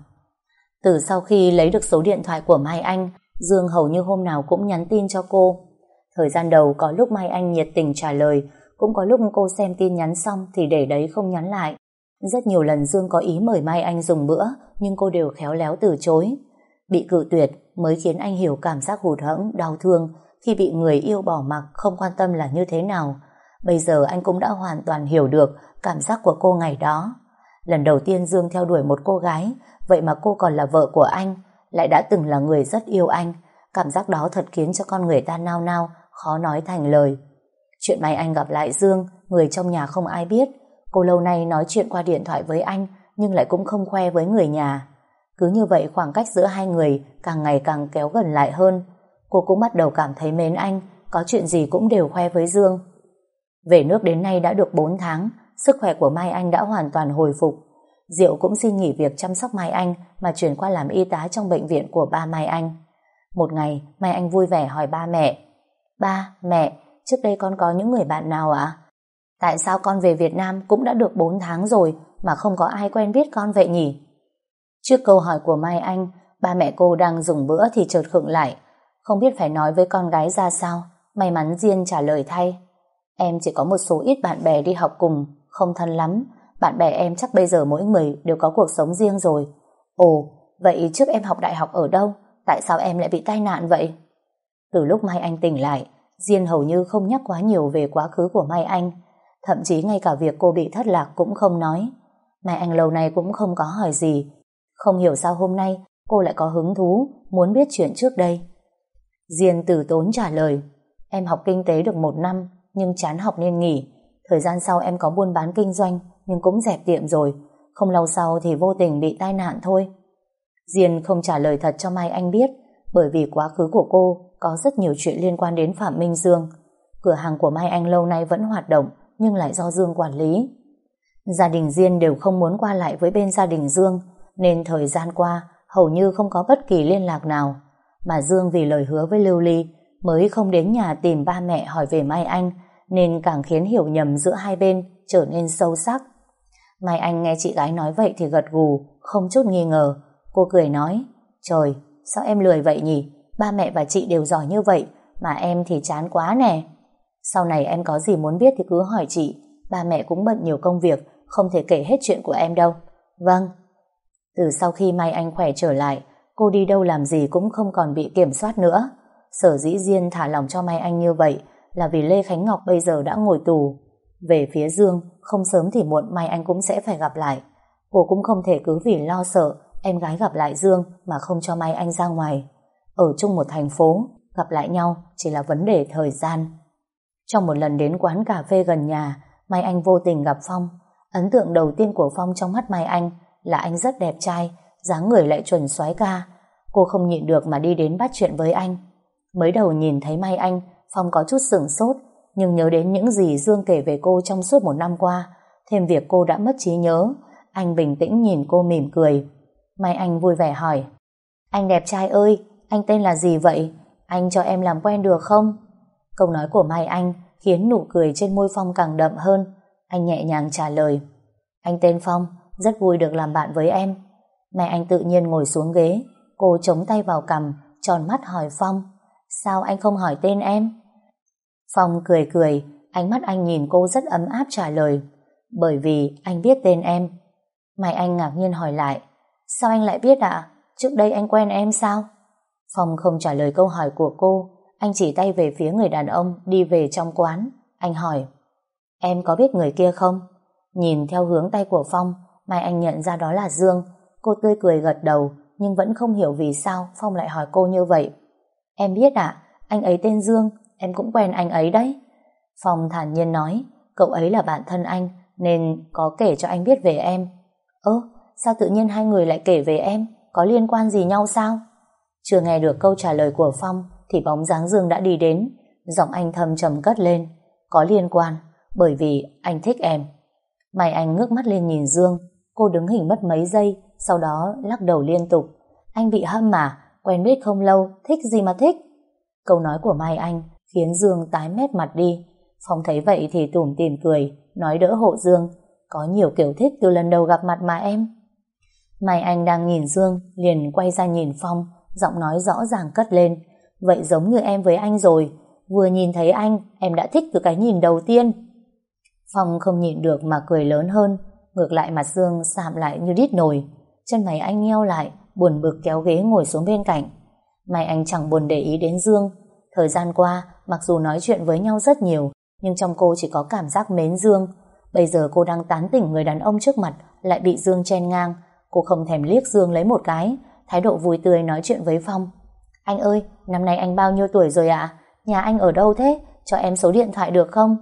Từ sau khi lấy được số điện thoại của Mai Anh, Dương hầu như hôm nào cũng nhắn tin cho cô. Thời gian đầu có lúc Mai Anh nhiệt tình trả lời, cũng có lúc cô xem tin nhắn xong thì để đấy không nhắn lại. Rất nhiều lần Dương có ý mời Mai Anh dùng bữa, nhưng cô đều khéo léo từ chối. Bị cự tuyệt mới khiến anh hiểu cảm giác hụt hẫng, đau thương khi bị người yêu bỏ mặc không quan tâm là như thế nào. Bây giờ anh cũng đã hoàn toàn hiểu được cảm giác của cô ngày đó. Lần đầu tiên Dương theo đuổi một cô gái, vậy mà cô còn là vợ của anh, lại đã từng là người rất yêu anh. Cảm giác đó thật khiến cho con người ta nao nao, khó nói thành lời. Chuyện may anh gặp lại Dương, người trong nhà không ai biết. Cô lâu nay nói chuyện qua điện thoại với anh, nhưng lại cũng không khoe với người nhà. Cứ như vậy khoảng cách giữa hai người càng ngày càng kéo gần lại hơn. Cô cũng bắt đầu cảm thấy mến anh, có chuyện gì cũng đều khoe với Dương. Về nước đến nay đã được 4 tháng, sức khỏe của Mai Anh đã hoàn toàn hồi phục. Diệu cũng xin nghỉ việc chăm sóc Mai Anh mà chuyển qua làm y tá trong bệnh viện của ba Mai Anh. Một ngày, Mai Anh vui vẻ hỏi ba mẹ. Ba, mẹ, trước đây con có những người bạn nào ạ? Tại sao con về Việt Nam cũng đã được 4 tháng rồi mà không có ai quen biết con vậy nhỉ? Trước câu hỏi của Mai Anh, ba mẹ cô đang dùng bữa thì chợt khựng lại. Không biết phải nói với con gái ra sao, may mắn Diên trả lời thay. Em chỉ có một số ít bạn bè đi học cùng, không thân lắm. Bạn bè em chắc bây giờ mỗi người đều có cuộc sống riêng rồi. Ồ, vậy trước em học đại học ở đâu? Tại sao em lại bị tai nạn vậy? Từ lúc Mai Anh tỉnh lại, Diên hầu như không nhắc quá nhiều về quá khứ của Mai Anh. Thậm chí ngay cả việc cô bị thất lạc cũng không nói. Mai Anh lâu nay cũng không có hỏi gì. Không hiểu sao hôm nay cô lại có hứng thú, muốn biết chuyện trước đây. Diên từ tốn trả lời, Em học kinh tế được một năm, nhưng chán học nên nghỉ. Thời gian sau em có buôn bán kinh doanh, nhưng cũng dẹp tiệm rồi. Không lâu sau thì vô tình bị tai nạn thôi. Diên không trả lời thật cho Mai Anh biết, bởi vì quá khứ của cô có rất nhiều chuyện liên quan đến Phạm Minh Dương. Cửa hàng của Mai Anh lâu nay vẫn hoạt động nhưng lại do Dương quản lý. Gia đình Diên đều không muốn qua lại với bên gia đình Dương nên thời gian qua hầu như không có bất kỳ liên lạc nào. Mà Dương vì lời hứa với Lưu Ly mới không đến nhà tìm ba mẹ hỏi về Mai Anh nên càng khiến hiểu nhầm giữa hai bên trở nên sâu sắc. Mai Anh nghe chị gái nói vậy thì gật gù, không chút nghi ngờ. Cô cười nói, trời, sao em lười vậy nhỉ? ba mẹ và chị đều giỏi như vậy, mà em thì chán quá nè. Sau này em có gì muốn biết thì cứ hỏi chị, ba mẹ cũng bận nhiều công việc, không thể kể hết chuyện của em đâu. Vâng. Từ sau khi Mai Anh khỏe trở lại, cô đi đâu làm gì cũng không còn bị kiểm soát nữa. Sở dĩ Diên thả lòng cho Mai Anh như vậy là vì Lê Khánh Ngọc bây giờ đã ngồi tù. Về phía Dương, không sớm thì muộn Mai Anh cũng sẽ phải gặp lại. Cô cũng không thể cứ vì lo sợ em gái gặp lại Dương mà không cho Mai Anh ra ngoài. Ở chung một thành phố, gặp lại nhau chỉ là vấn đề thời gian. Trong một lần đến quán cà phê gần nhà, Mai Anh vô tình gặp Phong. Ấn tượng đầu tiên của Phong trong mắt Mai Anh là anh rất đẹp trai, dáng người lại chuẩn soái ca. Cô không nhịn được mà đi đến bắt chuyện với anh. Mới đầu nhìn thấy Mai Anh, Phong có chút sửng sốt, nhưng nhớ đến những gì Dương kể về cô trong suốt một năm qua, thêm việc cô đã mất trí nhớ, anh bình tĩnh nhìn cô mỉm cười. Mai Anh vui vẻ hỏi, Anh đẹp trai ơi, anh tên là gì vậy? Anh cho em làm quen được không? Câu nói của Mai Anh khiến nụ cười trên môi Phong càng đậm hơn. Anh nhẹ nhàng trả lời, Anh tên Phong, rất vui được làm bạn với em. Mẹ anh tự nhiên ngồi xuống ghế, cô chống tay vào cằm, tròn mắt hỏi Phong, sao anh không hỏi tên em? Phong cười cười, ánh mắt anh nhìn cô rất ấm áp trả lời, bởi vì anh biết tên em. Mai Anh ngạc nhiên hỏi lại, sao anh lại biết ạ? Trước đây anh quen em sao? Phong không trả lời câu hỏi của cô, anh chỉ tay về phía người đàn ông đi về trong quán. Anh hỏi, em có biết người kia không? Nhìn theo hướng tay của Phong, Mai Anh nhận ra đó là Dương. Cô tươi cười gật đầu, nhưng vẫn không hiểu vì sao Phong lại hỏi cô như vậy. Em biết ạ, anh ấy tên Dương, em cũng quen anh ấy đấy. Phong thản nhiên nói, cậu ấy là bạn thân anh, nên có kể cho anh biết về em. Ơ, sao tự nhiên hai người lại kể về em? Có liên quan gì nhau sao? Chưa nghe được câu trả lời của Phong, thì bóng dáng Dương đã đi đến. Giọng anh thầm trầm cất lên. Có liên quan, bởi vì anh thích em. Mày anh ngước mắt lên nhìn Dương, cô đứng hình mất mấy giây, sau đó lắc đầu liên tục. Anh bị hâm mà, quen biết không lâu, thích gì mà thích. Câu nói của Mai Anh khiến Dương tái mét mặt đi. Phong thấy vậy thì tủm tìm cười, nói đỡ hộ Dương. Có nhiều kiểu thích từ lần đầu gặp mặt mà em. Mai Anh đang nhìn Dương, liền quay ra nhìn Phong, giọng nói rõ ràng cất lên. Vậy giống như em với anh rồi, vừa nhìn thấy anh, em đã thích từ cái nhìn đầu tiên. Phong không nhịn được mà cười lớn hơn, ngược lại mặt Dương sạm lại như đít nồi. Chân mày anh nheo lại, buồn bực kéo ghế ngồi xuống bên cạnh. May anh chẳng buồn để ý đến Dương. Thời gian qua, mặc dù nói chuyện với nhau rất nhiều, nhưng trong cô chỉ có cảm giác mến Dương. Bây giờ cô đang tán tỉnh người đàn ông trước mặt, lại bị Dương chen ngang. Cô không thèm liếc Dương lấy một cái, thái độ vui tươi nói chuyện với Phong. Anh ơi, năm nay anh bao nhiêu tuổi rồi ạ? Nhà anh ở đâu thế? Cho em số điện thoại được không?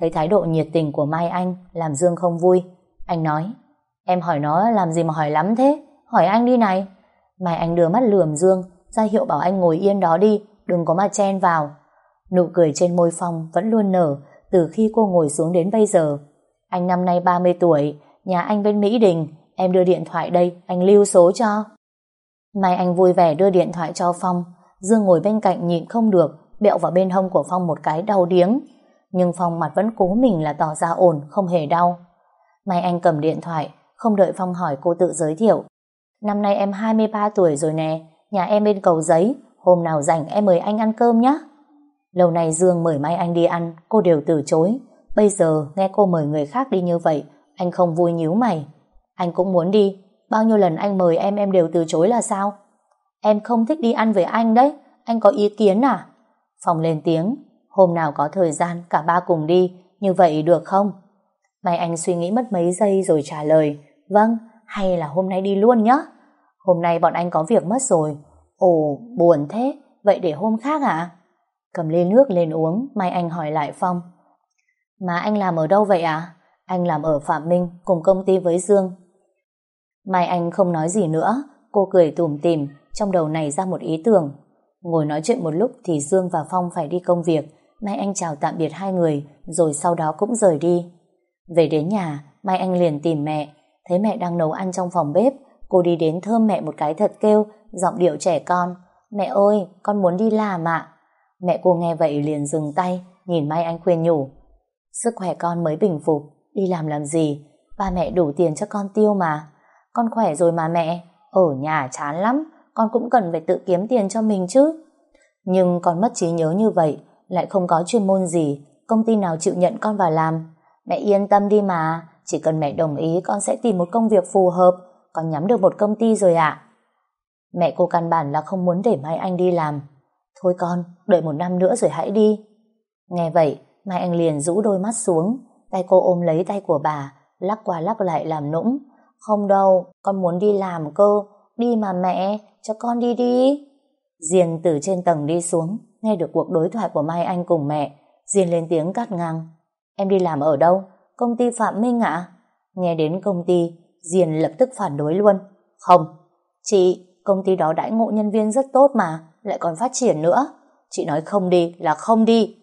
Thấy thái độ nhiệt tình của Mai Anh làm Dương không vui. Anh nói, em hỏi nó làm gì mà hỏi lắm thế? Hỏi anh đi này. Mai Anh đưa mắt lườm Dương, ra hiệu bảo anh ngồi yên đó đi, đừng có mà chen vào. Nụ cười trên môi Phong vẫn luôn nở từ khi cô ngồi xuống đến bây giờ. Anh năm nay 30 tuổi, nhà anh bên Mỹ Đình, em đưa điện thoại đây, anh lưu số cho. Mai Anh vui vẻ đưa điện thoại cho Phong, Dương ngồi bên cạnh nhịn không được, bẹo vào bên hông của Phong một cái đau điếng. Nhưng Phong mặt vẫn cố mình là tỏ ra ổn, không hề đau. Mai Anh cầm điện thoại, không đợi Phong hỏi cô tự giới thiệu. Năm nay em 23 tuổi rồi nè, nhà em bên cầu giấy, hôm nào rảnh em mời anh ăn cơm nhé. Lâu nay Dương mời Mai Anh đi ăn, cô đều từ chối. Bây giờ nghe cô mời người khác đi như vậy, anh không vui nhíu mày. Anh cũng muốn đi, bao nhiêu lần anh mời em em đều từ chối là sao? Em không thích đi ăn với anh đấy, anh có ý kiến à? Phòng lên tiếng, hôm nào có thời gian cả ba cùng đi, như vậy được không? Mai Anh suy nghĩ mất mấy giây rồi trả lời, vâng, hay là hôm nay đi luôn nhé? Hôm nay bọn anh có việc mất rồi. Ồ, buồn thế, vậy để hôm khác à? Cầm ly nước lên uống, Mai Anh hỏi lại Phong. Mà anh làm ở đâu vậy à? Anh làm ở Phạm Minh cùng công ty với Dương. Mai Anh không nói gì nữa, cô cười tủm tỉm, trong đầu này ra một ý tưởng. Ngồi nói chuyện một lúc thì Dương và Phong phải đi công việc, Mai Anh chào tạm biệt hai người, rồi sau đó cũng rời đi. Về đến nhà, Mai Anh liền tìm mẹ, thấy mẹ đang nấu ăn trong phòng bếp, cô đi đến thơm mẹ một cái thật kêu, giọng điệu trẻ con. Mẹ ơi, con muốn đi làm ạ. Mẹ cô nghe vậy liền dừng tay, nhìn Mai Anh khuyên nhủ. Sức khỏe con mới bình phục, đi làm làm gì? Ba mẹ đủ tiền cho con tiêu mà. Con khỏe rồi mà mẹ, ở nhà chán lắm, con cũng cần phải tự kiếm tiền cho mình chứ. Nhưng con mất trí nhớ như vậy, lại không có chuyên môn gì, công ty nào chịu nhận con vào làm. Mẹ yên tâm đi mà, chỉ cần mẹ đồng ý con sẽ tìm một công việc phù hợp, con nhắm được một công ty rồi ạ. Mẹ cô căn bản là không muốn để Mai Anh đi làm. Thôi con, đợi một năm nữa rồi hãy đi. Nghe vậy, Mai Anh liền rũ đôi mắt xuống, tay cô ôm lấy tay của bà, lắc qua lắc lại làm nũng. Không đâu, con muốn đi làm cơ, đi mà mẹ, cho con đi đi. Diên từ trên tầng đi xuống, nghe được cuộc đối thoại của Mai Anh cùng mẹ, Diên lên tiếng cắt ngang. Em đi làm ở đâu? Công ty Phạm Minh ạ? Nghe đến công ty, Diên lập tức phản đối luôn. Không, chị, công ty đó đãi ngộ nhân viên rất tốt mà, lại còn phát triển nữa. Chị nói không đi là không đi.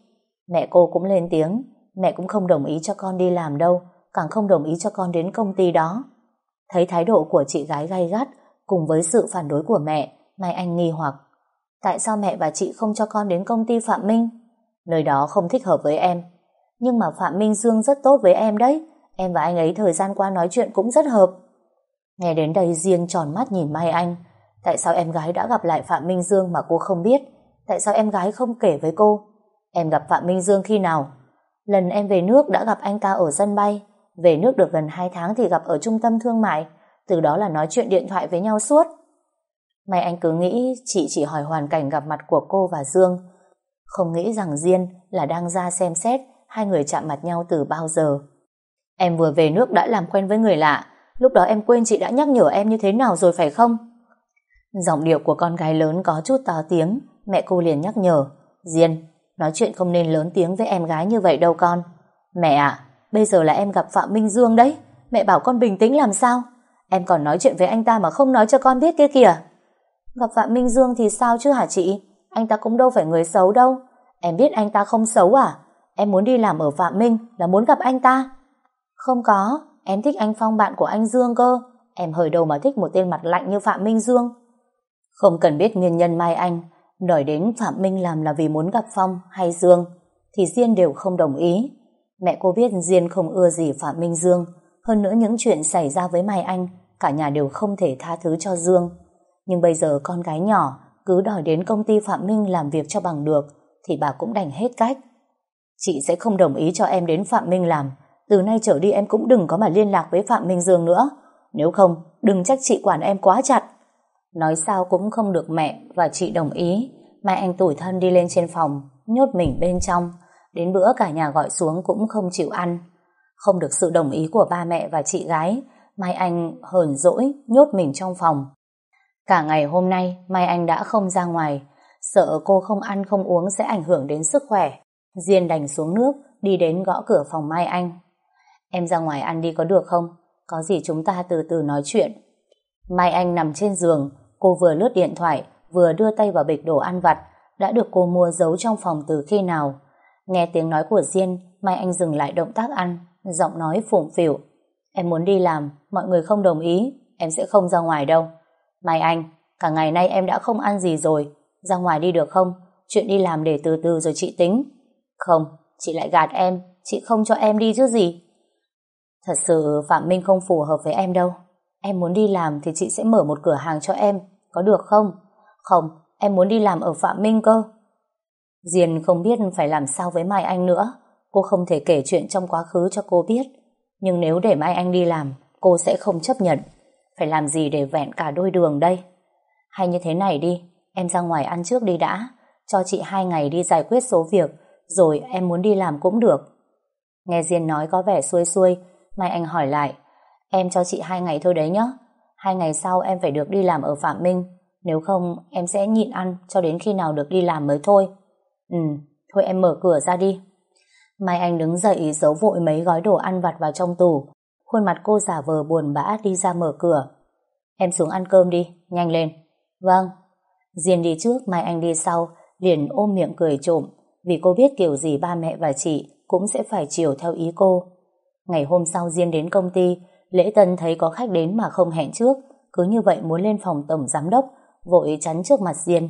Mẹ cô cũng lên tiếng, mẹ cũng không đồng ý cho con đi làm đâu, càng không đồng ý cho con đến công ty đó. Thấy thái độ của chị gái gay gắt, cùng với sự phản đối của mẹ, Mai Anh nghi hoặc. Tại sao mẹ và chị không cho con đến công ty Phạm Minh? Nơi đó không thích hợp với em. Nhưng mà Phạm Minh Dương rất tốt với em đấy. Em và anh ấy thời gian qua nói chuyện cũng rất hợp. Nghe đến đây Diên tròn mắt nhìn Mai Anh. Tại sao em gái đã gặp lại Phạm Minh Dương mà cô không biết? Tại sao em gái không kể với cô? Em gặp Phạm Minh Dương khi nào? Lần em về nước đã gặp anh ta ở sân bay. Về nước được gần 2 tháng thì gặp ở trung tâm thương mại. Từ đó là nói chuyện điện thoại với nhau suốt. May anh cứ nghĩ chị chỉ hỏi hoàn cảnh gặp mặt của cô và Dương. Không nghĩ rằng Diên là đang ra xem xét hai người chạm mặt nhau từ bao giờ. Em vừa về nước đã làm quen với người lạ. Lúc đó em quên chị đã nhắc nhở em như thế nào rồi phải không? Giọng điệu của con gái lớn có chút to tiếng. Mẹ cô liền nhắc nhở. Diên, nói chuyện không nên lớn tiếng với em gái như vậy đâu con. Mẹ ạ, bây giờ là em gặp Phạm Minh Dương đấy. Mẹ bảo con bình tĩnh làm sao? Em còn nói chuyện với anh ta mà không nói cho con biết kia kìa. Gặp Phạm Minh Dương thì sao chứ hả chị? Anh ta cũng đâu phải người xấu đâu. Em biết anh ta không xấu à? Em muốn đi làm ở Phạm Minh là muốn gặp anh ta. Không có, em thích anh Phong bạn của anh Dương cơ. Em hơi đầu mà thích một tên mặt lạnh như Phạm Minh Dương. Không cần biết nguyên nhân Mai Anh đòi đến Phạm Minh làm là vì muốn gặp Phong hay Dương thì Diên đều không đồng ý. Mẹ cô biết Diên không ưa gì Phạm Minh Dương hơn nữa những chuyện xảy ra với Mai Anh cả nhà đều không thể tha thứ cho Dương. Nhưng bây giờ con gái nhỏ cứ đòi đến công ty Phạm Minh làm việc cho bằng được thì bà cũng đành hết cách. Chị sẽ không đồng ý cho em đến Phạm Minh làm. Từ nay trở đi em cũng đừng có mà liên lạc với Phạm Minh Dương nữa. Nếu không, đừng trách chị quản em quá chặt. Nói sao cũng không được mẹ và chị đồng ý. Mai anh tủi thân đi lên trên phòng, nhốt mình bên trong. Đến bữa cả nhà gọi xuống cũng không chịu ăn. Không được sự đồng ý của ba mẹ và chị gái, Mai Anh hờn dỗi, nhốt mình trong phòng. Cả ngày hôm nay, Mai Anh đã không ra ngoài. Sợ cô không ăn không uống sẽ ảnh hưởng đến sức khỏe. Diên đành xuống nước, Đi đến gõ cửa phòng Mai Anh. Em ra ngoài ăn đi có được không? Có gì chúng ta từ từ nói chuyện. Mai Anh nằm trên giường, Cô vừa lướt điện thoại, Vừa đưa tay vào bịch đồ ăn vặt, Đã được cô mua giấu trong phòng từ khi nào. Nghe tiếng nói của Diên, Mai Anh dừng lại động tác ăn, Giọng nói phụng phịu. Em muốn đi làm Mọi người không đồng ý Em sẽ không ra ngoài đâu Mai Anh, cả ngày nay em đã không ăn gì rồi, ra ngoài đi được không? Chuyện đi làm để từ từ rồi chị tính. Không, chị lại gạt em, chị không cho em đi chứ gì. Thật sự Phạm Minh không phù hợp với em đâu. Em muốn đi làm thì chị sẽ mở một cửa hàng cho em, có được không? Không, em muốn đi làm ở Phạm Minh cơ. Diền không biết phải làm sao với Mai Anh nữa. Cô không thể kể chuyện trong quá khứ cho cô biết. Nhưng nếu để Mai Anh đi làm, cô sẽ không chấp nhận. Phải làm gì để vẹn cả đôi đường đây? Hay như thế này đi, em ra ngoài ăn trước đi đã, cho chị hai ngày đi giải quyết số việc, rồi em muốn đi làm cũng được. Nghe Diên nói có vẻ xuôi xuôi, Mai Anh hỏi lại, em cho chị hai ngày thôi đấy nhé. Hai ngày sau em phải được đi làm ở Phạm Minh, nếu không em sẽ nhịn ăn cho đến khi nào được đi làm mới thôi. Ừ, thôi em mở cửa ra đi. Mai Anh đứng dậy giấu vội mấy gói đồ ăn vặt vào trong tủ, Khuôn mặt cô giả vờ buồn bã đi ra mở cửa. Em xuống ăn cơm đi, nhanh lên. Vâng. Diên đi trước, Mai Anh đi sau, liền ôm miệng cười trộm, vì cô biết kiểu gì ba mẹ và chị cũng sẽ phải chiều theo ý cô. Ngày hôm sau Diên đến công ty, Lễ Tân thấy có khách đến mà không hẹn trước, cứ như vậy muốn lên phòng tổng giám đốc, vội chắn trước mặt Diên.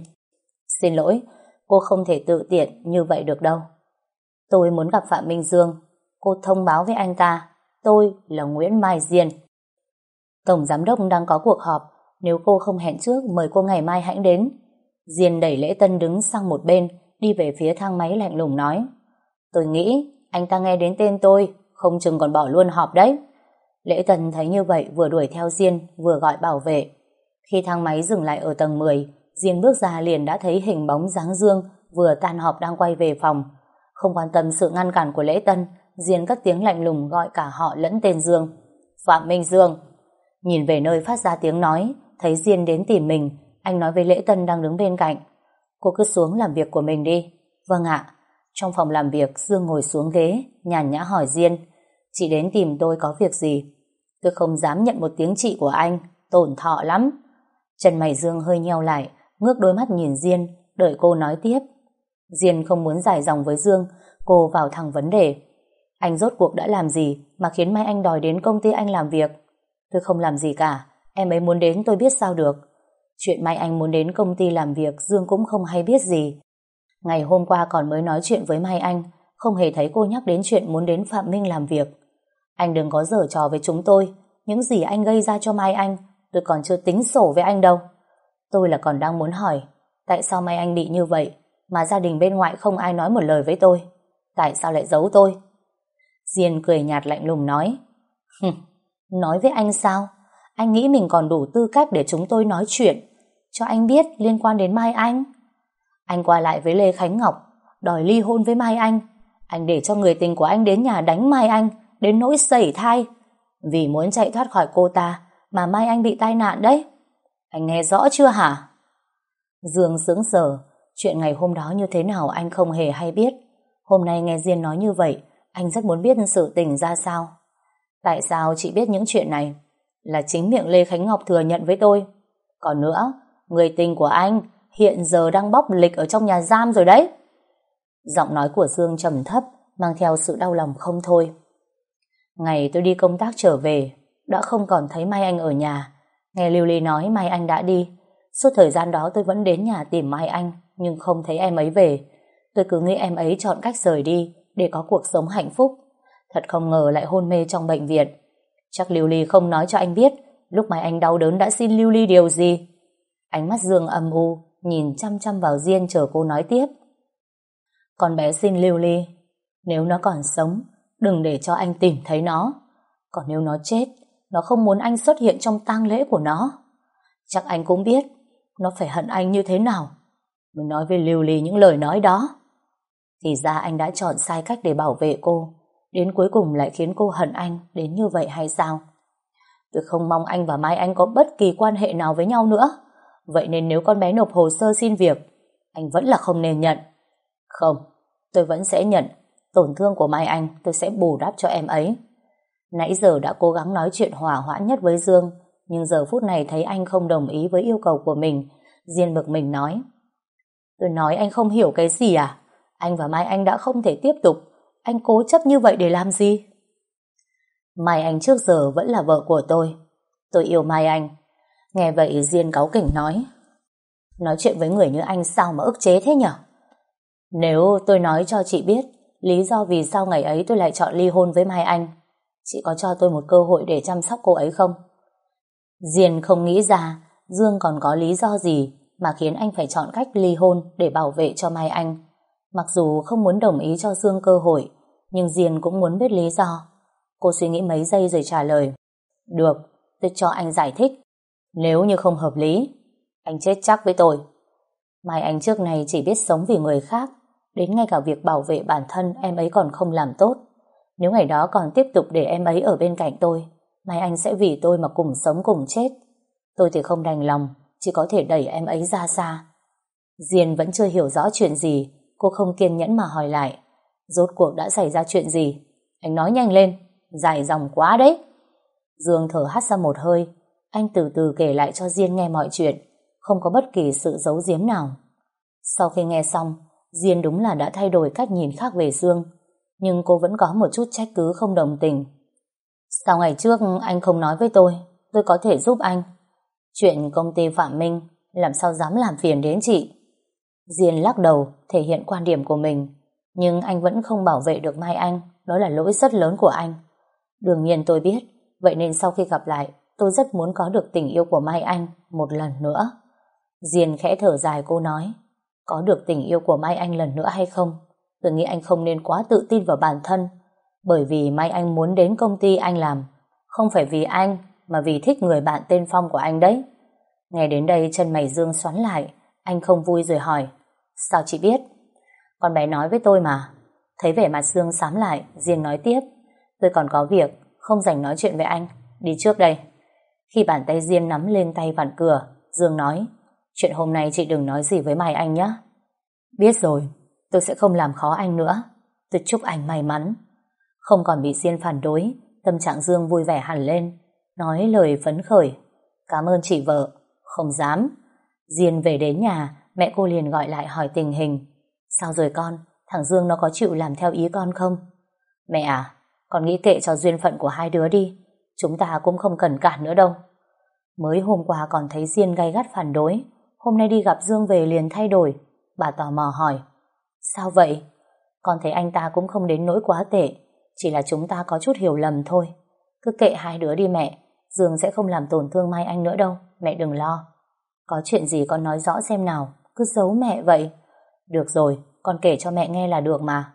Xin lỗi, cô không thể tự tiện như vậy được đâu. Tôi muốn gặp Phạm Minh Dương, cô thông báo với anh ta Tôi là Nguyễn Mai Diên. Tổng giám đốc đang có cuộc họp, nếu cô không hẹn trước mời cô ngày mai hãy đến. Diên đẩy Lễ Tân đứng sang một bên, đi về phía thang máy lạnh lùng nói. Tôi nghĩ anh ta nghe đến tên tôi, không chừng còn bỏ luôn họp đấy. Lễ Tân thấy như vậy vừa đuổi theo Diên, vừa gọi bảo vệ. Khi thang máy dừng lại ở tầng 10, Diên bước ra liền đã thấy hình bóng dáng Dương vừa tan họp đang quay về phòng. Không quan tâm sự ngăn cản của Lễ Tân, Diên cất tiếng lạnh lùng gọi cả họ lẫn tên Dương. Phạm Minh Dương. Nhìn về nơi phát ra tiếng nói, thấy Diên đến tìm mình, anh nói với Lễ Tân đang đứng bên cạnh. Cô cứ xuống làm việc của mình đi. Vâng ạ. Trong phòng làm việc, Dương ngồi xuống ghế, nhàn nhã hỏi Diên. Chị đến tìm tôi có việc gì? Tôi không dám nhận một tiếng chị của anh, tổn thọ lắm. Chân mày Dương hơi nheo lại, ngước đôi mắt nhìn Diên, đợi cô nói tiếp. Diên không muốn dài dòng với Dương, cô vào thẳng vấn đề. Anh rốt cuộc đã làm gì mà khiến mai anh đòi đến công ty anh làm việc? Tôi không làm gì cả, em ấy muốn đến tôi biết sao được. Chuyện mai anh muốn đến công ty làm việc Dương cũng không hay biết gì. Ngày hôm qua còn mới nói chuyện với Mai Anh, không hề thấy cô nhắc đến chuyện muốn đến Phạm Minh làm việc. Anh đừng có dở trò với chúng tôi, những gì anh gây ra cho Mai Anh, tôi còn chưa tính sổ với anh đâu. Tôi là còn đang muốn hỏi, tại sao Mai Anh bị như vậy, mà gia đình bên ngoại không ai nói một lời với tôi? Tại sao lại giấu tôi? Diên cười nhạt lạnh lùng nói, nói với anh sao? Anh nghĩ mình còn đủ tư cách để chúng tôi nói chuyện, cho anh biết liên quan đến Mai Anh. Anh qua lại với Lê Khánh Ngọc, đòi ly hôn với Mai Anh. Anh để cho người tình của anh đến nhà đánh Mai Anh, đến nỗi sẩy thai. Vì muốn chạy thoát khỏi cô ta, mà Mai Anh bị tai nạn đấy. Anh nghe rõ chưa hả? Dương sững sờ, chuyện ngày hôm đó như thế nào anh không hề hay biết. Hôm nay nghe Diên nói như vậy, anh rất muốn biết sự tình ra sao. Tại sao chị biết những chuyện này? Là chính miệng Lê Khánh Ngọc thừa nhận với tôi. Còn nữa, người tình của anh hiện giờ đang bóc lịch ở trong nhà giam rồi đấy. Giọng nói của Dương trầm thấp, mang theo sự đau lòng không thôi. Ngày tôi đi công tác trở về, đã không còn thấy Mai Anh ở nhà. Nghe Lưu Ly nói Mai Anh đã đi. Suốt thời gian đó tôi vẫn đến nhà tìm Mai Anh, nhưng không thấy em ấy về. Tôi cứ nghĩ em ấy chọn cách rời đi để có cuộc sống hạnh phúc. Thật không ngờ lại hôn mê trong bệnh viện. Chắc Lưu Ly không nói cho anh biết lúc mà Anh đau đớn đã xin Lưu Ly điều gì. Ánh mắt Dương âm u, nhìn chăm chăm vào Diên chờ cô nói tiếp. Con bé xin Lưu Ly, nếu nó còn sống, đừng để cho anh tìm thấy nó. Còn nếu nó chết, nó không muốn anh xuất hiện trong tang lễ của nó. Chắc anh cũng biết, nó phải hận anh như thế nào. Mình nói với Lưu Ly những lời nói đó. Thì ra anh đã chọn sai cách để bảo vệ cô, đến cuối cùng lại khiến cô hận anh đến như vậy hay sao? Tôi không mong anh và Mai Anh có bất kỳ quan hệ nào với nhau nữa. Vậy nên nếu con bé nộp hồ sơ xin việc, anh vẫn là không nên nhận. Không, tôi vẫn sẽ nhận. Tổn thương của Mai Anh tôi sẽ bù đắp cho em ấy. Nãy giờ đã cố gắng nói chuyện hòa hoãn nhất với Dương, nhưng giờ phút này thấy anh không đồng ý với yêu cầu của mình. Diên bực mình nói. Tôi nói anh không hiểu cái gì à? Anh và Mai Anh đã không thể tiếp tục. Anh cố chấp như vậy để làm gì? Mai Anh trước giờ vẫn là vợ của tôi. Tôi yêu Mai Anh Nghe vậy Diên cáu kỉnh nói Nói chuyện với người như anh sao mà ức chế thế nhở Nếu tôi nói cho chị biết Lý do vì sao ngày ấy tôi lại chọn ly hôn với Mai Anh, Chị có cho tôi một cơ hội để chăm sóc cô ấy không Diên không nghĩ ra Dương còn có lý do gì mà khiến anh phải chọn cách ly hôn Để bảo vệ cho Mai Anh Mặc dù không muốn đồng ý cho Dương cơ hội Nhưng Diên cũng muốn biết lý do Cô suy nghĩ mấy giây rồi trả lời Được, tôi cho anh giải thích nếu như không hợp lý, anh chết chắc với tôi. Mai anh trước này chỉ biết sống vì người khác, đến ngay cả việc bảo vệ bản thân em ấy còn không làm tốt. Nếu ngày đó còn tiếp tục để em ấy ở bên cạnh tôi, mai anh sẽ vì tôi mà cùng sống cùng chết. Tôi thì không đành lòng, chỉ có thể đẩy em ấy ra xa. Diên vẫn chưa hiểu rõ chuyện gì, cô không kiên nhẫn mà hỏi lại. Rốt cuộc đã xảy ra chuyện gì? Anh nói nhanh lên, dài dòng quá đấy. Dương thở hắt ra một hơi, anh từ từ kể lại cho Diên nghe mọi chuyện, không có bất kỳ sự giấu giếm nào. Sau khi nghe xong, Diên đúng là đã thay đổi cách nhìn khác về Dương, nhưng cô vẫn có một chút trách cứ không đồng tình. Sao ngày trước anh không nói với tôi, tôi có thể giúp anh. Chuyện công ty Phạm Minh, làm sao dám làm phiền đến chị. Diên lắc đầu, thể hiện quan điểm của mình, nhưng anh vẫn không bảo vệ được Mai Anh, đó là lỗi rất lớn của anh. Đương nhiên tôi biết, vậy nên sau khi gặp lại, tôi rất muốn có được tình yêu của Mai Anh một lần nữa. Diên khẽ thở dài cô nói Có được tình yêu của Mai Anh lần nữa hay không? Tôi nghĩ anh không nên quá tự tin vào bản thân Bởi vì Mai Anh muốn đến công ty anh làm Không phải vì anh mà vì thích người bạn tên Phong của anh đấy. Nghe đến đây chân mày Dương xoắn lại, Anh không vui rồi hỏi, Sao chị biết? Con bé nói với tôi mà. Thấy vẻ mặt Dương sám lại, Diên nói tiếp, Tôi còn có việc, Không dành nói chuyện với anh, Đi trước đây. Khi bàn tay Diên nắm lên tay vặn cửa, Dương nói, Chuyện hôm nay chị đừng nói gì với mày anh nhé Biết rồi, Tôi sẽ không làm khó anh nữa. Tôi chúc anh may mắn. Không còn bị Diên phản đối, Tâm trạng Dương vui vẻ hẳn lên. Nói lời phấn khởi. Cảm ơn chị vợ. Không dám. Diên về đến nhà, Mẹ cô liền gọi lại hỏi tình hình. Sao rồi con? Thằng Dương nó có chịu làm theo ý con không? Mẹ à Con nghĩ kệ cho duyên phận của hai đứa đi. Chúng ta cũng không cần cản nữa đâu. Mới hôm qua còn thấy Diên gay gắt phản đối. Hôm nay đi gặp Dương về liền thay đổi. Bà tò mò hỏi, Sao vậy? Con thấy anh ta cũng không đến nỗi quá tệ, Chỉ là chúng ta có chút hiểu lầm thôi. Cứ kệ hai đứa đi mẹ Dương sẽ không làm tổn thương Mai Anh nữa đâu Mẹ đừng lo. Có chuyện gì con nói rõ xem nào Cứ giấu mẹ vậy. Được rồi, con kể cho mẹ nghe là được mà.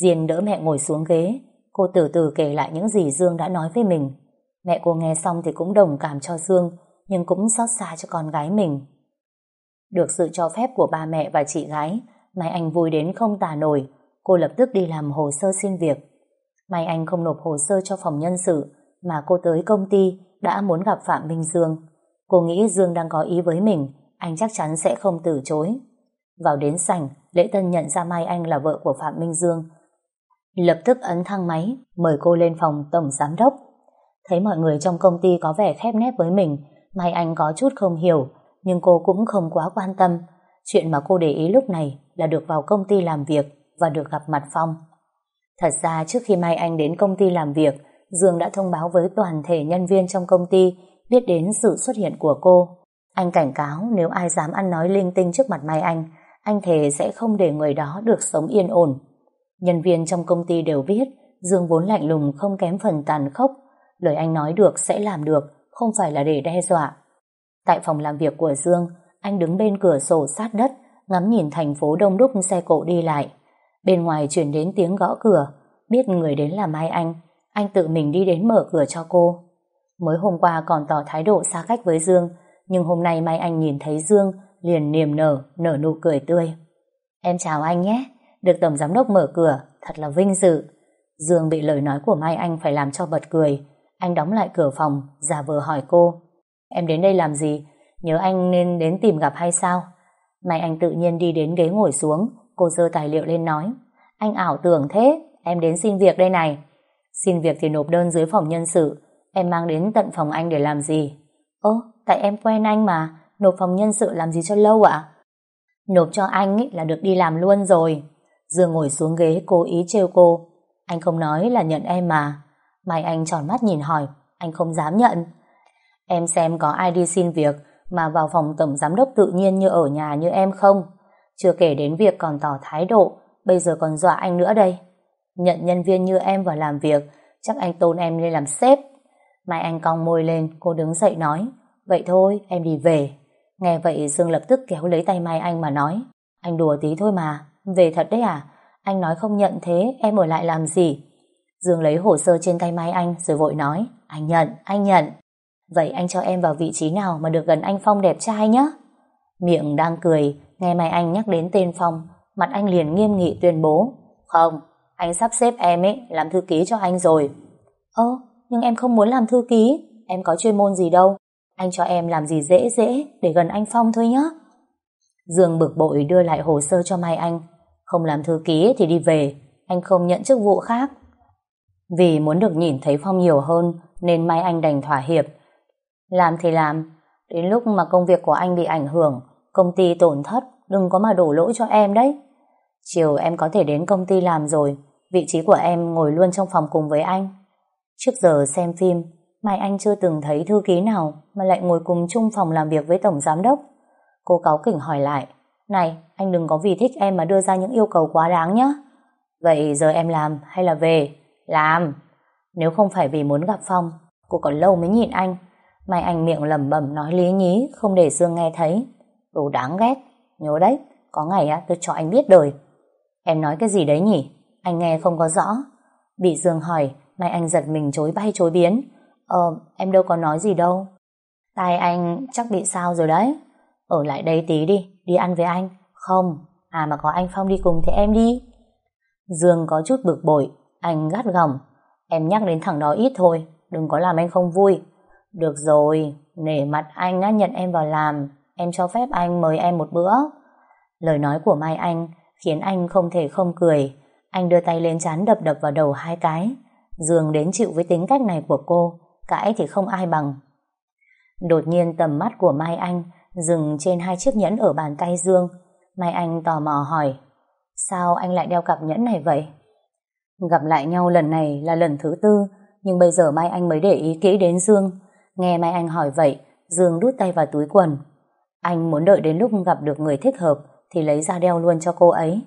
Diên đỡ mẹ ngồi xuống ghế Cô từ từ kể lại những gì Dương đã nói với mình. Mẹ cô nghe xong thì cũng đồng cảm cho Dương Nhưng cũng xót xa cho con gái mình. Được sự cho phép của ba mẹ và chị gái Mai Anh vui đến không tả nổi. Cô lập tức đi làm hồ sơ xin việc. Mai Anh không nộp hồ sơ cho phòng nhân sự mà cô tới công ty Đã muốn gặp Phạm Minh Dương. Cô nghĩ Dương đang có ý với mình, Anh chắc chắn sẽ không từ chối. Vào đến sảnh, Lễ Tân nhận ra Mai Anh là vợ của Phạm Minh Dương. Lập tức ấn thang máy, Mời cô lên phòng tổng giám đốc. Thấy mọi người trong công ty có vẻ khép nép với mình, Mai Anh có chút không hiểu, Nhưng cô cũng không quá quan tâm. Chuyện mà cô để ý lúc này Là được vào công ty làm việc Và được gặp mặt Phong. Thật ra trước khi Mai Anh đến công ty làm việc Dương đã thông báo với toàn thể nhân viên trong công ty Biết đến sự xuất hiện của cô Anh cảnh cáo nếu ai dám ăn nói linh tinh trước mặt Mai Anh Anh thề sẽ không để người đó được sống yên ổn Nhân viên trong công ty đều biết Dương vốn lạnh lùng không kém phần tàn khốc Lời anh nói được sẽ làm được, không phải là để đe dọa. Tại phòng làm việc của Dương, anh đứng bên cửa sổ sát đất, ngắm nhìn thành phố đông đúc xe cộ đi lại. Bên ngoài chuyển đến tiếng gõ cửa, biết người đến là Mai Anh, anh tự mình đi đến mở cửa cho cô. Mới hôm qua còn tỏ thái độ xa cách với Dương, nhưng hôm nay Mai Anh nhìn thấy Dương, liền niềm nở, nở nụ cười tươi. Em chào anh nhé, được Tổng Giám đốc mở cửa, thật là vinh dự. Dương bị lời nói của Mai Anh phải làm cho bật cười, anh đóng lại cửa phòng, giả vờ hỏi cô. Em đến đây làm gì? Nhớ anh nên đến tìm gặp hay sao? Mai anh tự nhiên đi đến ghế ngồi xuống, cô dơ tài liệu lên nói. Anh ảo tưởng thế, em đến xin việc đây này. Xin việc thì nộp đơn dưới phòng nhân sự, em mang đến tận phòng anh để làm gì? Ơ, tại em quen anh mà, nộp phòng nhân sự làm gì cho lâu ạ? Nộp cho anh ý là được đi làm luôn rồi. Dương ngồi xuống ghế cố ý trêu cô. Anh không nói là nhận em mà. Mai Anh tròn mắt nhìn hỏi, anh không dám nhận. Em xem có ai đi xin việc mà vào phòng tổng giám đốc tự nhiên như ở nhà như em không? Chưa kể đến việc còn tỏ thái độ, bây giờ còn dọa anh nữa đây. Nhận nhân viên như em vào làm việc, chắc anh tôn em lên làm sếp. Mai Anh cong môi lên, cô đứng dậy nói, vậy thôi, em đi về. Nghe vậy Dương lập tức kéo lấy tay Mai Anh mà nói, anh đùa tí thôi mà, về thật đấy à? Anh nói không nhận thế, em ở lại làm gì? Dương lấy hồ sơ trên tay Mai Anh rồi vội nói Anh nhận, anh nhận Vậy anh cho em vào vị trí nào mà được gần anh Phong đẹp trai nhé Miệng đang cười Nghe Mai Anh nhắc đến tên Phong Mặt anh liền nghiêm nghị tuyên bố Không, anh sắp xếp em ấy Làm thư ký cho anh rồi. Ơ, nhưng em không muốn làm thư ký. Em có chuyên môn gì đâu. Anh cho em làm gì dễ dễ Để gần anh Phong thôi nhé Dương bực bội đưa lại hồ sơ cho Mai Anh. Không làm thư ký thì đi về. Anh không nhận chức vụ khác. Vì muốn được nhìn thấy Phong nhiều hơn nên Mai Anh đành thỏa hiệp. Làm thì làm, đến lúc mà công việc của anh bị ảnh hưởng, công ty tổn thất, đừng có mà đổ lỗi cho em đấy. Chiều em có thể đến công ty làm rồi, vị trí của em ngồi luôn trong phòng cùng với anh. Trước giờ xem phim, Mai Anh chưa từng thấy thư ký nào mà lại ngồi cùng chung phòng làm việc với Tổng Giám Đốc. Cô cáu kỉnh hỏi lại, này, anh đừng có vì thích em mà đưa ra những yêu cầu quá đáng nhé. Vậy giờ em làm hay là về? Làm. Nếu không phải vì muốn gặp Phong, cô còn lâu mới nhịn anh. Mai anh miệng lẩm bẩm nói lý nhí, không để Dương nghe thấy. Đồ đáng ghét. Nhớ đấy, có ngày á tôi cho anh biết đời. Em nói cái gì đấy nhỉ? Anh nghe không có rõ. Bị Dương hỏi, Mai Anh giật mình chối bay chối biến. Ờ, em đâu có nói gì đâu. Tai anh chắc bị sao rồi đấy. Ở lại đây tí đi, đi ăn với anh. Không, à mà có anh Phong đi cùng thì em đi. Dương có chút bực bội, anh gắt gỏng. Em nhắc đến thằng đó ít thôi, đừng có làm anh không vui. Được rồi, nể mặt anh đã nhận em vào làm, em cho phép anh mời em một bữa. Lời nói của Mai Anh khiến anh không thể không cười. Anh đưa tay lên chán đập đập vào đầu hai cái. Dương đến chịu với tính cách này của cô, cãi thì không ai bằng. Đột nhiên tầm mắt của Mai Anh dừng trên hai chiếc nhẫn ở bàn tay Dương. Mai Anh tò mò hỏi, sao anh lại đeo cặp nhẫn này vậy? Gặp lại nhau lần này là lần thứ tư, nhưng bây giờ Mai Anh mới để ý kỹ đến Dương. Nghe Mai Anh hỏi vậy, Dương đút tay vào túi quần. Anh muốn đợi đến lúc gặp được người thích hợp thì lấy ra đeo luôn cho cô ấy.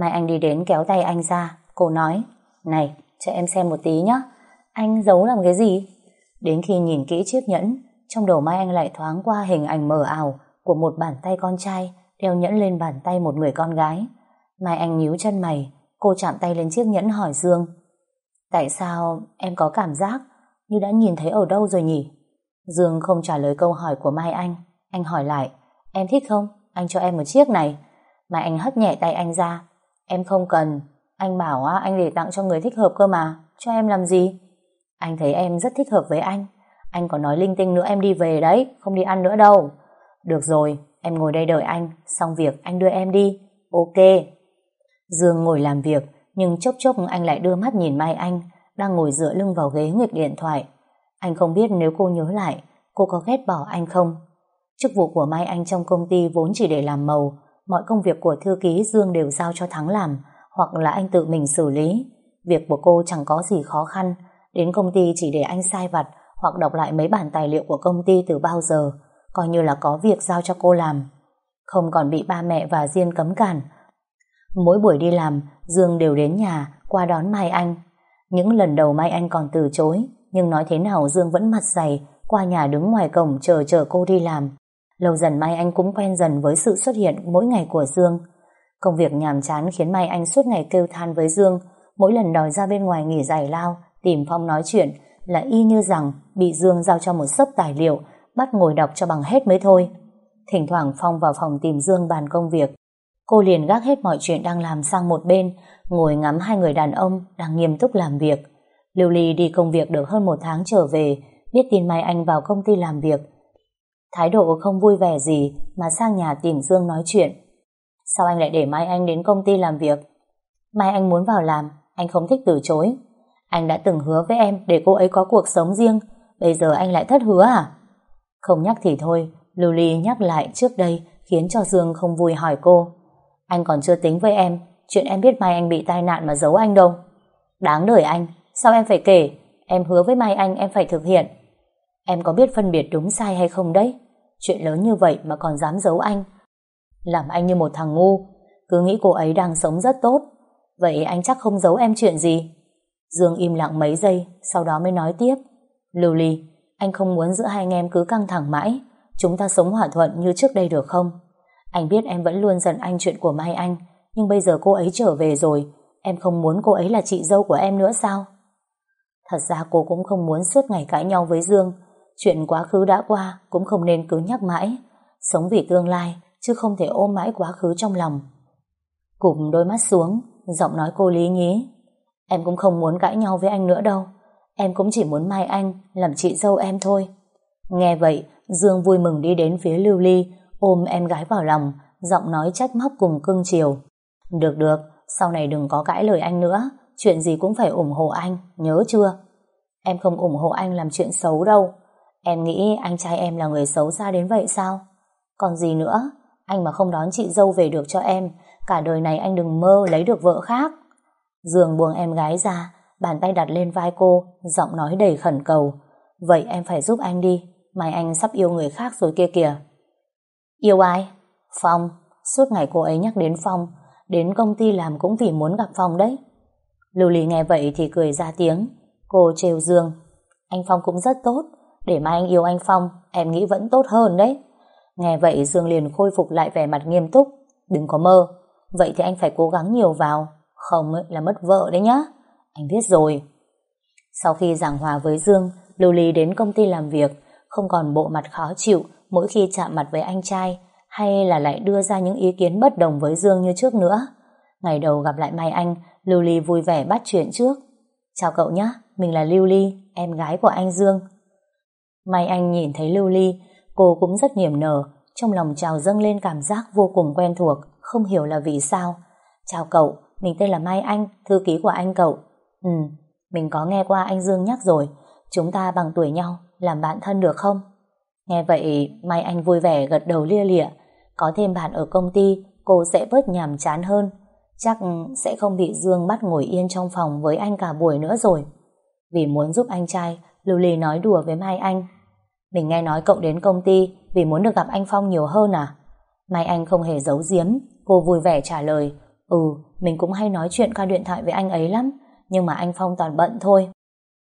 Mai Anh đi đến kéo tay anh ra, cô nói, Này, cho em xem một tí nhé, anh giấu làm cái gì? Đến khi nhìn kỹ chiếc nhẫn, trong đầu Mai Anh lại thoáng qua hình ảnh mờ ảo của một bàn tay con trai đeo nhẫn lên bàn tay một người con gái. Mai Anh nhíu chân mày, cô chạm tay lên chiếc nhẫn hỏi Dương. Tại sao em có cảm giác như đã nhìn thấy ở đâu rồi nhỉ? Dương không trả lời câu hỏi của Mai Anh. Anh hỏi lại, em thích không? Anh cho em một chiếc này. Mai Anh hất nhẹ tay anh ra. Em không cần. Anh bảo anh để tặng cho người thích hợp cơ mà. Cho em làm gì? Anh thấy em rất thích hợp với anh. Anh còn nói linh tinh nữa em đi về đấy, không đi ăn nữa đâu. Được rồi, em ngồi đây đợi anh, xong việc anh đưa em đi. Ok. Dương ngồi làm việc, nhưng chốc chốc anh lại đưa mắt nhìn Mai Anh, đang ngồi dựa lưng vào ghế nghịch điện thoại. Anh không biết nếu cô nhớ lại, cô có ghét bỏ anh không? Chức vụ của Mai Anh trong công ty vốn chỉ để làm màu, mọi công việc của thư ký Dương đều giao cho Thắng làm, hoặc là anh tự mình xử lý. Việc của cô chẳng có gì khó khăn, đến công ty chỉ để anh sai vặt hoặc đọc lại mấy bản tài liệu của công ty từ bao giờ, coi như là có việc giao cho cô làm. Không còn bị ba mẹ và Diên cấm cản. Mỗi buổi đi làm, Dương đều đến nhà qua đón Mai Anh. Những lần đầu Mai Anh còn từ chối, nhưng nói thế nào Dương vẫn mặt dày, qua nhà đứng ngoài cổng chờ chờ cô đi làm. Lâu dần Mai Anh cũng quen dần với sự xuất hiện mỗi ngày của Dương. Công việc nhàm chán khiến Mai Anh suốt ngày kêu than với Dương, mỗi lần đòi ra bên ngoài nghỉ giải lao, tìm Phong nói chuyện, là y như rằng bị Dương giao cho một sấp tài liệu, bắt ngồi đọc cho bằng hết mới thôi. Thỉnh thoảng Phong vào phòng tìm Dương bàn công việc. Cô liền gác hết mọi chuyện đang làm sang một bên, ngồi ngắm hai người đàn ông đang nghiêm túc làm việc. Lưu Ly đi công việc được hơn một tháng trở về, biết tin Mai Anh vào công ty làm việc. Thái độ không vui vẻ gì mà sang nhà tìm Dương nói chuyện. Sao anh lại để Mai Anh đến công ty làm việc? Mai Anh muốn vào làm, anh không thích từ chối. Anh đã từng hứa với em để cô ấy có cuộc sống riêng, bây giờ anh lại thất hứa à? Không nhắc thì thôi, Lưu Ly nhắc lại trước đây khiến cho Dương không vui hỏi cô. Anh còn chưa tính với em, chuyện em biết Mai Anh bị tai nạn mà giấu anh đâu. Đáng đời anh, sao em phải kể? Em hứa với Mai Anh em phải thực hiện. Em có biết phân biệt đúng sai hay không đấy? Chuyện lớn như vậy mà còn dám giấu anh. Làm anh như một thằng ngu, cứ nghĩ cô ấy đang sống rất tốt. Vậy anh chắc không giấu em chuyện gì? Dương im lặng mấy giây, sau đó mới nói tiếp. Lưu Ly, anh không muốn giữa hai anh em cứ căng thẳng mãi. Chúng ta sống hòa thuận như trước đây được không? Anh biết em vẫn luôn giận anh chuyện của Mai Anh, nhưng bây giờ cô ấy trở về rồi, em không muốn cô ấy là chị dâu của em nữa sao? Thật ra cô cũng không muốn suốt ngày cãi nhau với Dương. Chuyện quá khứ đã qua cũng không nên cứ nhắc mãi. Sống vì tương lai, chứ không thể ôm mãi quá khứ trong lòng. Cụm đôi mắt xuống, giọng nói cô lý nhí. Em cũng không muốn cãi nhau với anh nữa đâu. Em cũng chỉ muốn Mai Anh làm chị dâu em thôi. Nghe vậy, Dương vui mừng đi đến phía Lưu Ly, ôm em gái vào lòng, giọng nói trách móc cùng cưng chiều. Được được, sau này đừng có cãi lời anh nữa, chuyện gì cũng phải ủng hộ anh, nhớ chưa? Em không ủng hộ anh làm chuyện xấu đâu. Em nghĩ anh trai em là người xấu xa đến vậy sao? Còn gì nữa, anh mà không đón chị dâu về được cho em, cả đời này anh đừng mơ lấy được vợ khác. Dương buông em gái ra, bàn tay đặt lên vai cô, giọng nói đầy khẩn cầu. Vậy em phải giúp anh đi, mai anh sắp yêu người khác rồi kia kìa. Yêu ai? Phong. Suốt ngày cô ấy nhắc đến Phong, đến công ty làm cũng vì muốn gặp Phong đấy. Lưu Ly nghe vậy thì cười ra tiếng. Cô trêu Dương. Anh Phong cũng rất tốt, để mai anh yêu anh Phong, em nghĩ vẫn tốt hơn đấy. Nghe vậy Dương liền khôi phục lại vẻ mặt nghiêm túc. Đừng có mơ. Vậy thì anh phải cố gắng nhiều vào. Không là mất vợ đấy nhá. Anh biết rồi. Sau khi giảng hòa với Dương, Lưu Ly đến công ty làm việc, không còn bộ mặt khó chịu mỗi khi chạm mặt với anh trai, hay là lại đưa ra những ý kiến bất đồng với Dương như trước nữa. Ngày đầu gặp lại Mai Anh, Lưu Ly vui vẻ bắt chuyện trước. Chào cậu nhé, mình là Lưu Ly, em gái của anh Dương. Mai Anh nhìn thấy Lưu Ly, cô cũng rất niềm nở, trong lòng trào dâng lên cảm giác vô cùng quen thuộc, không hiểu là vì sao. Chào cậu, mình tên là Mai Anh, thư ký của anh cậu. Ừ, mình có nghe qua anh Dương nhắc rồi, chúng ta bằng tuổi nhau, làm bạn thân được không? Nghe vậy, Mai Anh vui vẻ gật đầu lia lịa. Có thêm bạn ở công ty, cô sẽ bớt nhàm chán hơn. Chắc sẽ không bị Dương bắt ngồi yên trong phòng với anh cả buổi nữa rồi. Vì muốn giúp anh trai, Lưu Ly nói đùa với Mai Anh. Mình nghe nói cậu đến công ty vì muốn được gặp anh Phong nhiều hơn à? Mai Anh không hề giấu giếm, cô vui vẻ trả lời. Ừ, mình cũng hay nói chuyện qua điện thoại với anh ấy lắm, nhưng mà anh Phong toàn bận thôi.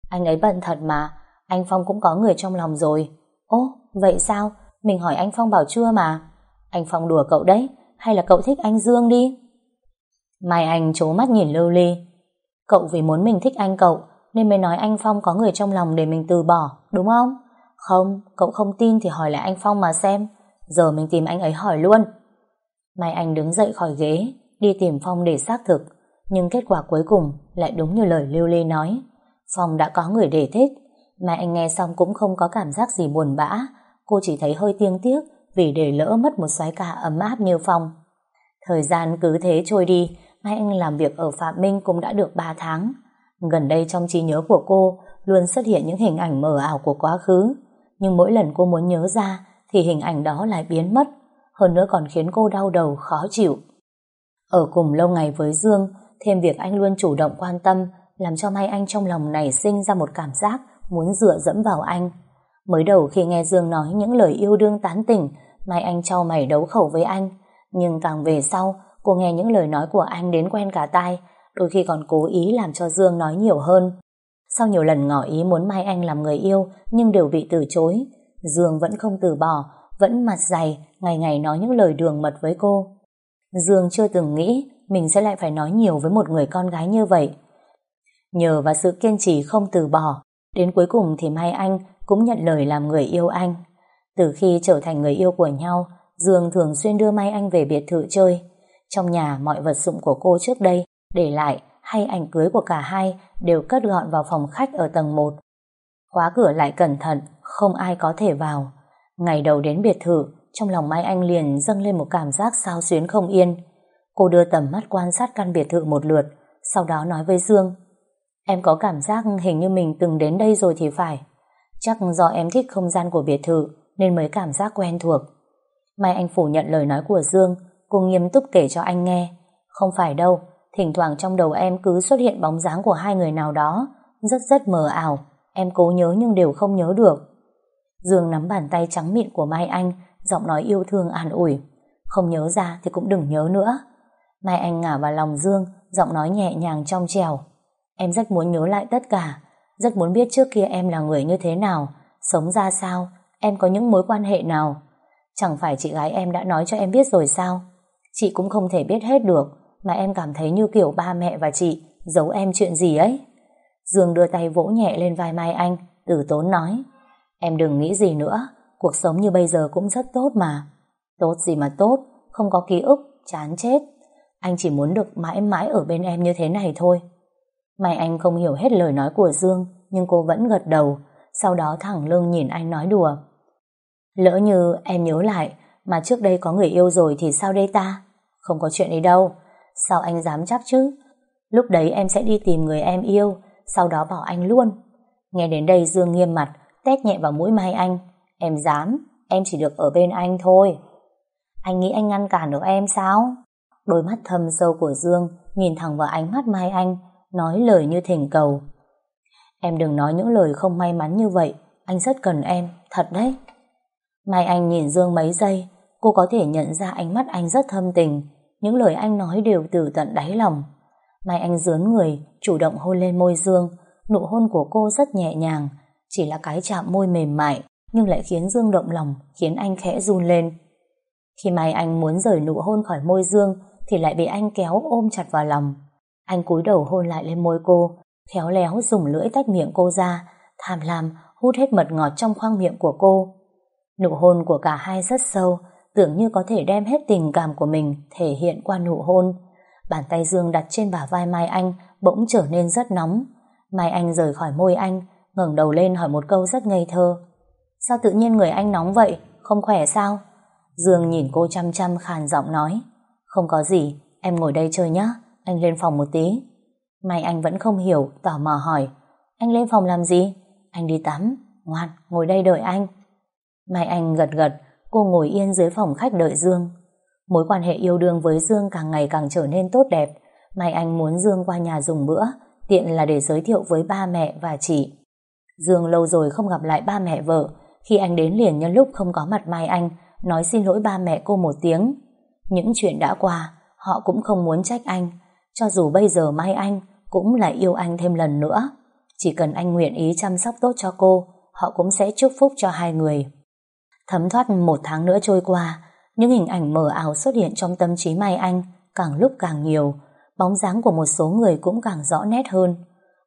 Anh ấy bận thật mà, anh Phong cũng có người trong lòng rồi. ô, vậy sao? Mình hỏi anh Phong bảo chưa mà. Anh Phong đùa cậu đấy, hay là cậu thích anh Dương đi? Mai Anh chố mắt nhìn Lưu Ly. Cậu vì muốn mình thích anh cậu, nên mới nói anh Phong có người trong lòng để mình từ bỏ, đúng không? Không, cậu không tin thì hỏi lại anh Phong mà xem. Giờ mình tìm anh ấy hỏi luôn. Mai Anh đứng dậy khỏi ghế, đi tìm Phong để xác thực. Nhưng kết quả cuối cùng lại đúng như lời Lưu Ly nói. Phong đã có người để thích. Mai Anh nghe xong cũng không có cảm giác gì buồn bã. Cô chỉ thấy hơi tiếc tiếc vì để lỡ mất một xoái ca ấm áp như Phong. Thời gian cứ thế trôi đi, Mai Anh làm việc ở Phạm Minh cũng đã được 3 tháng. Gần đây trong trí nhớ của cô luôn xuất hiện những hình ảnh mờ ảo của quá khứ. Nhưng mỗi lần cô muốn nhớ ra thì hình ảnh đó lại biến mất. Hơn nữa còn khiến cô đau đầu, khó chịu. Ở cùng lâu ngày với Dương, thêm việc anh luôn chủ động quan tâm làm cho Mai Anh trong lòng nảy sinh ra một cảm giác muốn dựa dẫm vào anh. Mới đầu khi nghe Dương nói những lời yêu đương tán tỉnh, Mai Anh trao mày đấu khẩu với anh. Nhưng càng về sau, cô nghe những lời nói của anh đến quen cả tai, đôi khi còn cố ý làm cho Dương nói nhiều hơn. Sau nhiều lần ngỏ ý muốn Mai Anh làm người yêu nhưng đều bị từ chối, Dương vẫn không từ bỏ, vẫn mặt dày, ngày ngày nói những lời đường mật với cô. Dương chưa từng nghĩ mình sẽ lại phải nói nhiều với một người con gái như vậy. Nhờ vào sự kiên trì không từ bỏ, đến cuối cùng thì Mai Anh cũng nhận lời làm người yêu anh. Từ khi trở thành người yêu của nhau, Dương thường xuyên đưa Mai Anh về biệt thự chơi. Trong nhà mọi vật dụng của cô trước đây để lại hay ảnh cưới của cả hai đều cất gọn vào phòng khách ở tầng 1. Khóa cửa lại cẩn thận, không ai có thể vào. Ngày đầu đến biệt thự, trong lòng Mai Anh liền dâng lên một cảm giác sao xuyến không yên. Cô đưa tầm mắt quan sát căn biệt thự một lượt, sau đó nói với Dương. Em có cảm giác hình như mình từng đến đây rồi thì phải. Chắc do em thích không gian của biệt thự nên mới cảm giác quen thuộc. Mai Anh phủ nhận lời nói của Dương, cô nghiêm túc kể cho anh nghe. Không phải đâu, thỉnh thoảng trong đầu em cứ xuất hiện bóng dáng của hai người nào đó, rất rất mờ ảo. Em cố nhớ nhưng đều không nhớ được. Dương nắm bàn tay trắng mịn của Mai Anh, giọng nói yêu thương an ủi. Không nhớ ra thì cũng đừng nhớ nữa. Mai Anh ngả vào lòng Dương, giọng nói nhẹ nhàng trong trèo. Em rất muốn nhớ lại tất cả, rất muốn biết trước kia em là người như thế nào, sống ra sao, em có những mối quan hệ nào. Chẳng phải chị gái em đã nói cho em biết rồi sao? Chị cũng không thể biết hết được, mà em cảm thấy như kiểu ba mẹ và chị giấu em chuyện gì ấy. Dương đưa tay vỗ nhẹ lên vai Mai Anh, tử tốn nói. Em đừng nghĩ gì nữa, cuộc sống như bây giờ cũng rất tốt mà. Tốt gì mà tốt, không có ký ức, chán chết. Anh chỉ muốn được mãi mãi ở bên em như thế này thôi. Mai Anh không hiểu hết lời nói của Dương, nhưng cô vẫn gật đầu, sau đó thẳng lưng nhìn anh nói đùa. Lỡ như em nhớ lại, mà trước đây có người yêu rồi thì sao đây ta? Không có chuyện ấy đâu, sao anh dám chắc chứ? Lúc đấy em sẽ đi tìm người em yêu, sau đó bỏ anh luôn. Nghe đến đây Dương nghiêm mặt, tét nhẹ vào mũi Mai Anh. Em dám, em chỉ được ở bên anh thôi. Anh nghĩ anh ngăn cản được em sao? Đôi mắt thâm sâu của Dương nhìn thẳng vào ánh mắt Mai Anh, nói lời như thỉnh cầu. Em đừng nói những lời không may mắn như vậy, anh rất cần em, thật đấy. Mai Anh nhìn Dương mấy giây, cô có thể nhận ra ánh mắt anh rất thâm tình, những lời anh nói đều từ tận đáy lòng. Mai Anh dướn người, chủ động hôn lên môi Dương, nụ hôn của cô rất nhẹ nhàng, chỉ là cái chạm môi mềm mại, nhưng lại khiến Dương động lòng, khiến anh khẽ run lên. Khi Mai Anh muốn rời nụ hôn khỏi môi Dương thì lại bị anh kéo ôm chặt vào lòng. Anh cúi đầu hôn lại lên môi cô, khéo léo dùng lưỡi tách miệng cô ra, tham lam hút hết mật ngọt trong khoang miệng của cô. Nụ hôn của cả hai rất sâu, tưởng như có thể đem hết tình cảm của mình thể hiện qua nụ hôn. Bàn tay Dương đặt trên bả vai Mai Anh bỗng trở nên rất nóng. Mai Anh rời khỏi môi anh, ngẩng đầu lên hỏi một câu rất ngây thơ. Sao tự nhiên người anh nóng vậy? Không khỏe sao? Dương nhìn cô chăm chăm khàn giọng nói. Không có gì, em ngồi đây chơi nhé, anh lên phòng một tí. Mai Anh vẫn không hiểu, tò mò hỏi. Anh lên phòng làm gì? Anh đi tắm, ngoan, ngồi đây đợi anh. Mai Anh gật gật, cô ngồi yên dưới phòng khách đợi Dương. Mối quan hệ yêu đương với Dương càng ngày càng trở nên tốt đẹp. Mai Anh muốn Dương qua nhà dùng bữa, tiện là để giới thiệu với ba mẹ và chị. Dương lâu rồi không gặp lại ba mẹ vợ, khi anh đến liền nhân lúc không có mặt Mai Anh, nói xin lỗi ba mẹ cô một tiếng. Những chuyện đã qua, họ cũng không muốn trách anh, cho dù bây giờ Mai Anh cũng lại yêu anh thêm lần nữa. Chỉ cần anh nguyện ý chăm sóc tốt cho cô, họ cũng sẽ chúc phúc cho hai người. Thấm thoát một tháng nữa trôi qua, những hình ảnh mờ ảo xuất hiện trong tâm trí Mai Anh càng lúc càng nhiều, bóng dáng của một số người cũng càng rõ nét hơn.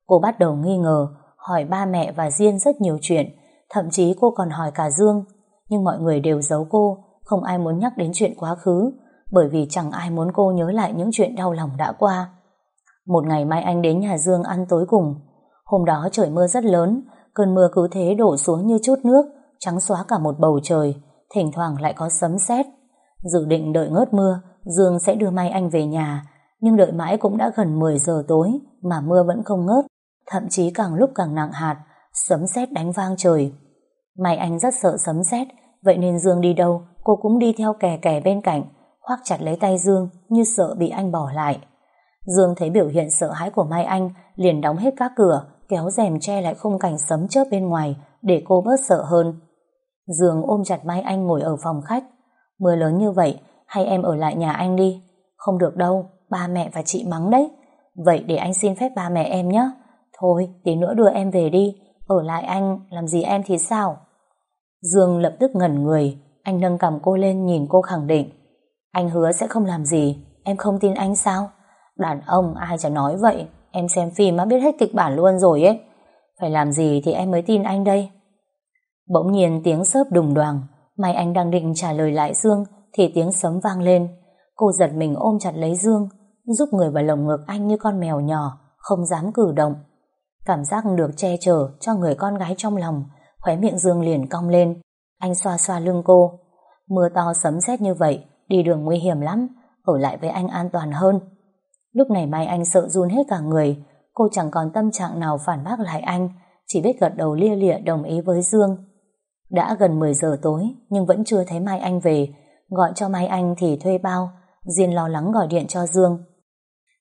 Cô bắt đầu nghi ngờ, hỏi ba mẹ và Diên rất nhiều chuyện, thậm chí cô còn hỏi cả Dương, nhưng mọi người đều giấu cô, không ai muốn nhắc đến chuyện quá khứ, bởi vì chẳng ai muốn cô nhớ lại những chuyện đau lòng đã qua. Một ngày Mai Anh đến nhà Dương ăn tối cùng, hôm đó trời mưa rất lớn, cơn mưa cứ thế đổ xuống như chút nước, trắng xóa cả một bầu trời, thỉnh thoảng lại có sấm sét. Dự định đợi ngớt mưa, Dương sẽ đưa Mai Anh về nhà, nhưng đợi mãi cũng đã gần 10 giờ tối mà mưa vẫn không ngớt, thậm chí càng lúc càng nặng hạt, sấm sét đánh vang trời. Mai Anh rất sợ sấm sét, vậy nên Dương đi đâu, cô cũng đi theo kè kè bên cạnh, khoác chặt lấy tay Dương như sợ bị anh bỏ lại. Dương thấy biểu hiện sợ hãi của Mai Anh, liền đóng hết các cửa, kéo rèm che lại khung cảnh sấm chớp bên ngoài để cô bớt sợ hơn. Dương ôm chặt Mai Anh ngồi ở phòng khách. Mưa lớn như vậy, hay em ở lại nhà anh đi? Không được đâu, ba mẹ và chị mắng đấy. Vậy để anh xin phép ba mẹ em nhé. Thôi, tí nữa đưa em về đi. Ở lại anh, làm gì em thì sao? Dương lập tức ngẩn người. Anh nâng cầm cô lên nhìn cô khẳng định. Anh hứa sẽ không làm gì. Em không tin anh sao? Đàn ông ai chả nói vậy. Em xem phim mà biết hết kịch bản luôn rồi ấy. Phải làm gì thì em mới tin anh đây. Bỗng nhiên tiếng sớp đùng đoàng. Mai anh đang định trả lời lại Dương thì tiếng sấm vang lên. Cô giật mình ôm chặt lấy Dương, giúp người vào lồng ngực anh như con mèo nhỏ, không dám cử động. Cảm giác được che chở cho người con gái trong lòng, khóe miệng Dương liền cong lên. Anh xoa xoa lưng cô. Mưa to sấm sét như vậy, đi đường nguy hiểm lắm, ở lại với anh an toàn hơn. Lúc này Mai Anh sợ run hết cả người, cô chẳng còn tâm trạng nào phản bác lại anh, chỉ biết gật đầu lia lịa đồng ý với Dương. Đã gần 10 giờ tối, nhưng vẫn chưa thấy Mai Anh về, gọi cho Mai Anh thì thuê bao, Diên lo lắng gọi điện cho Dương.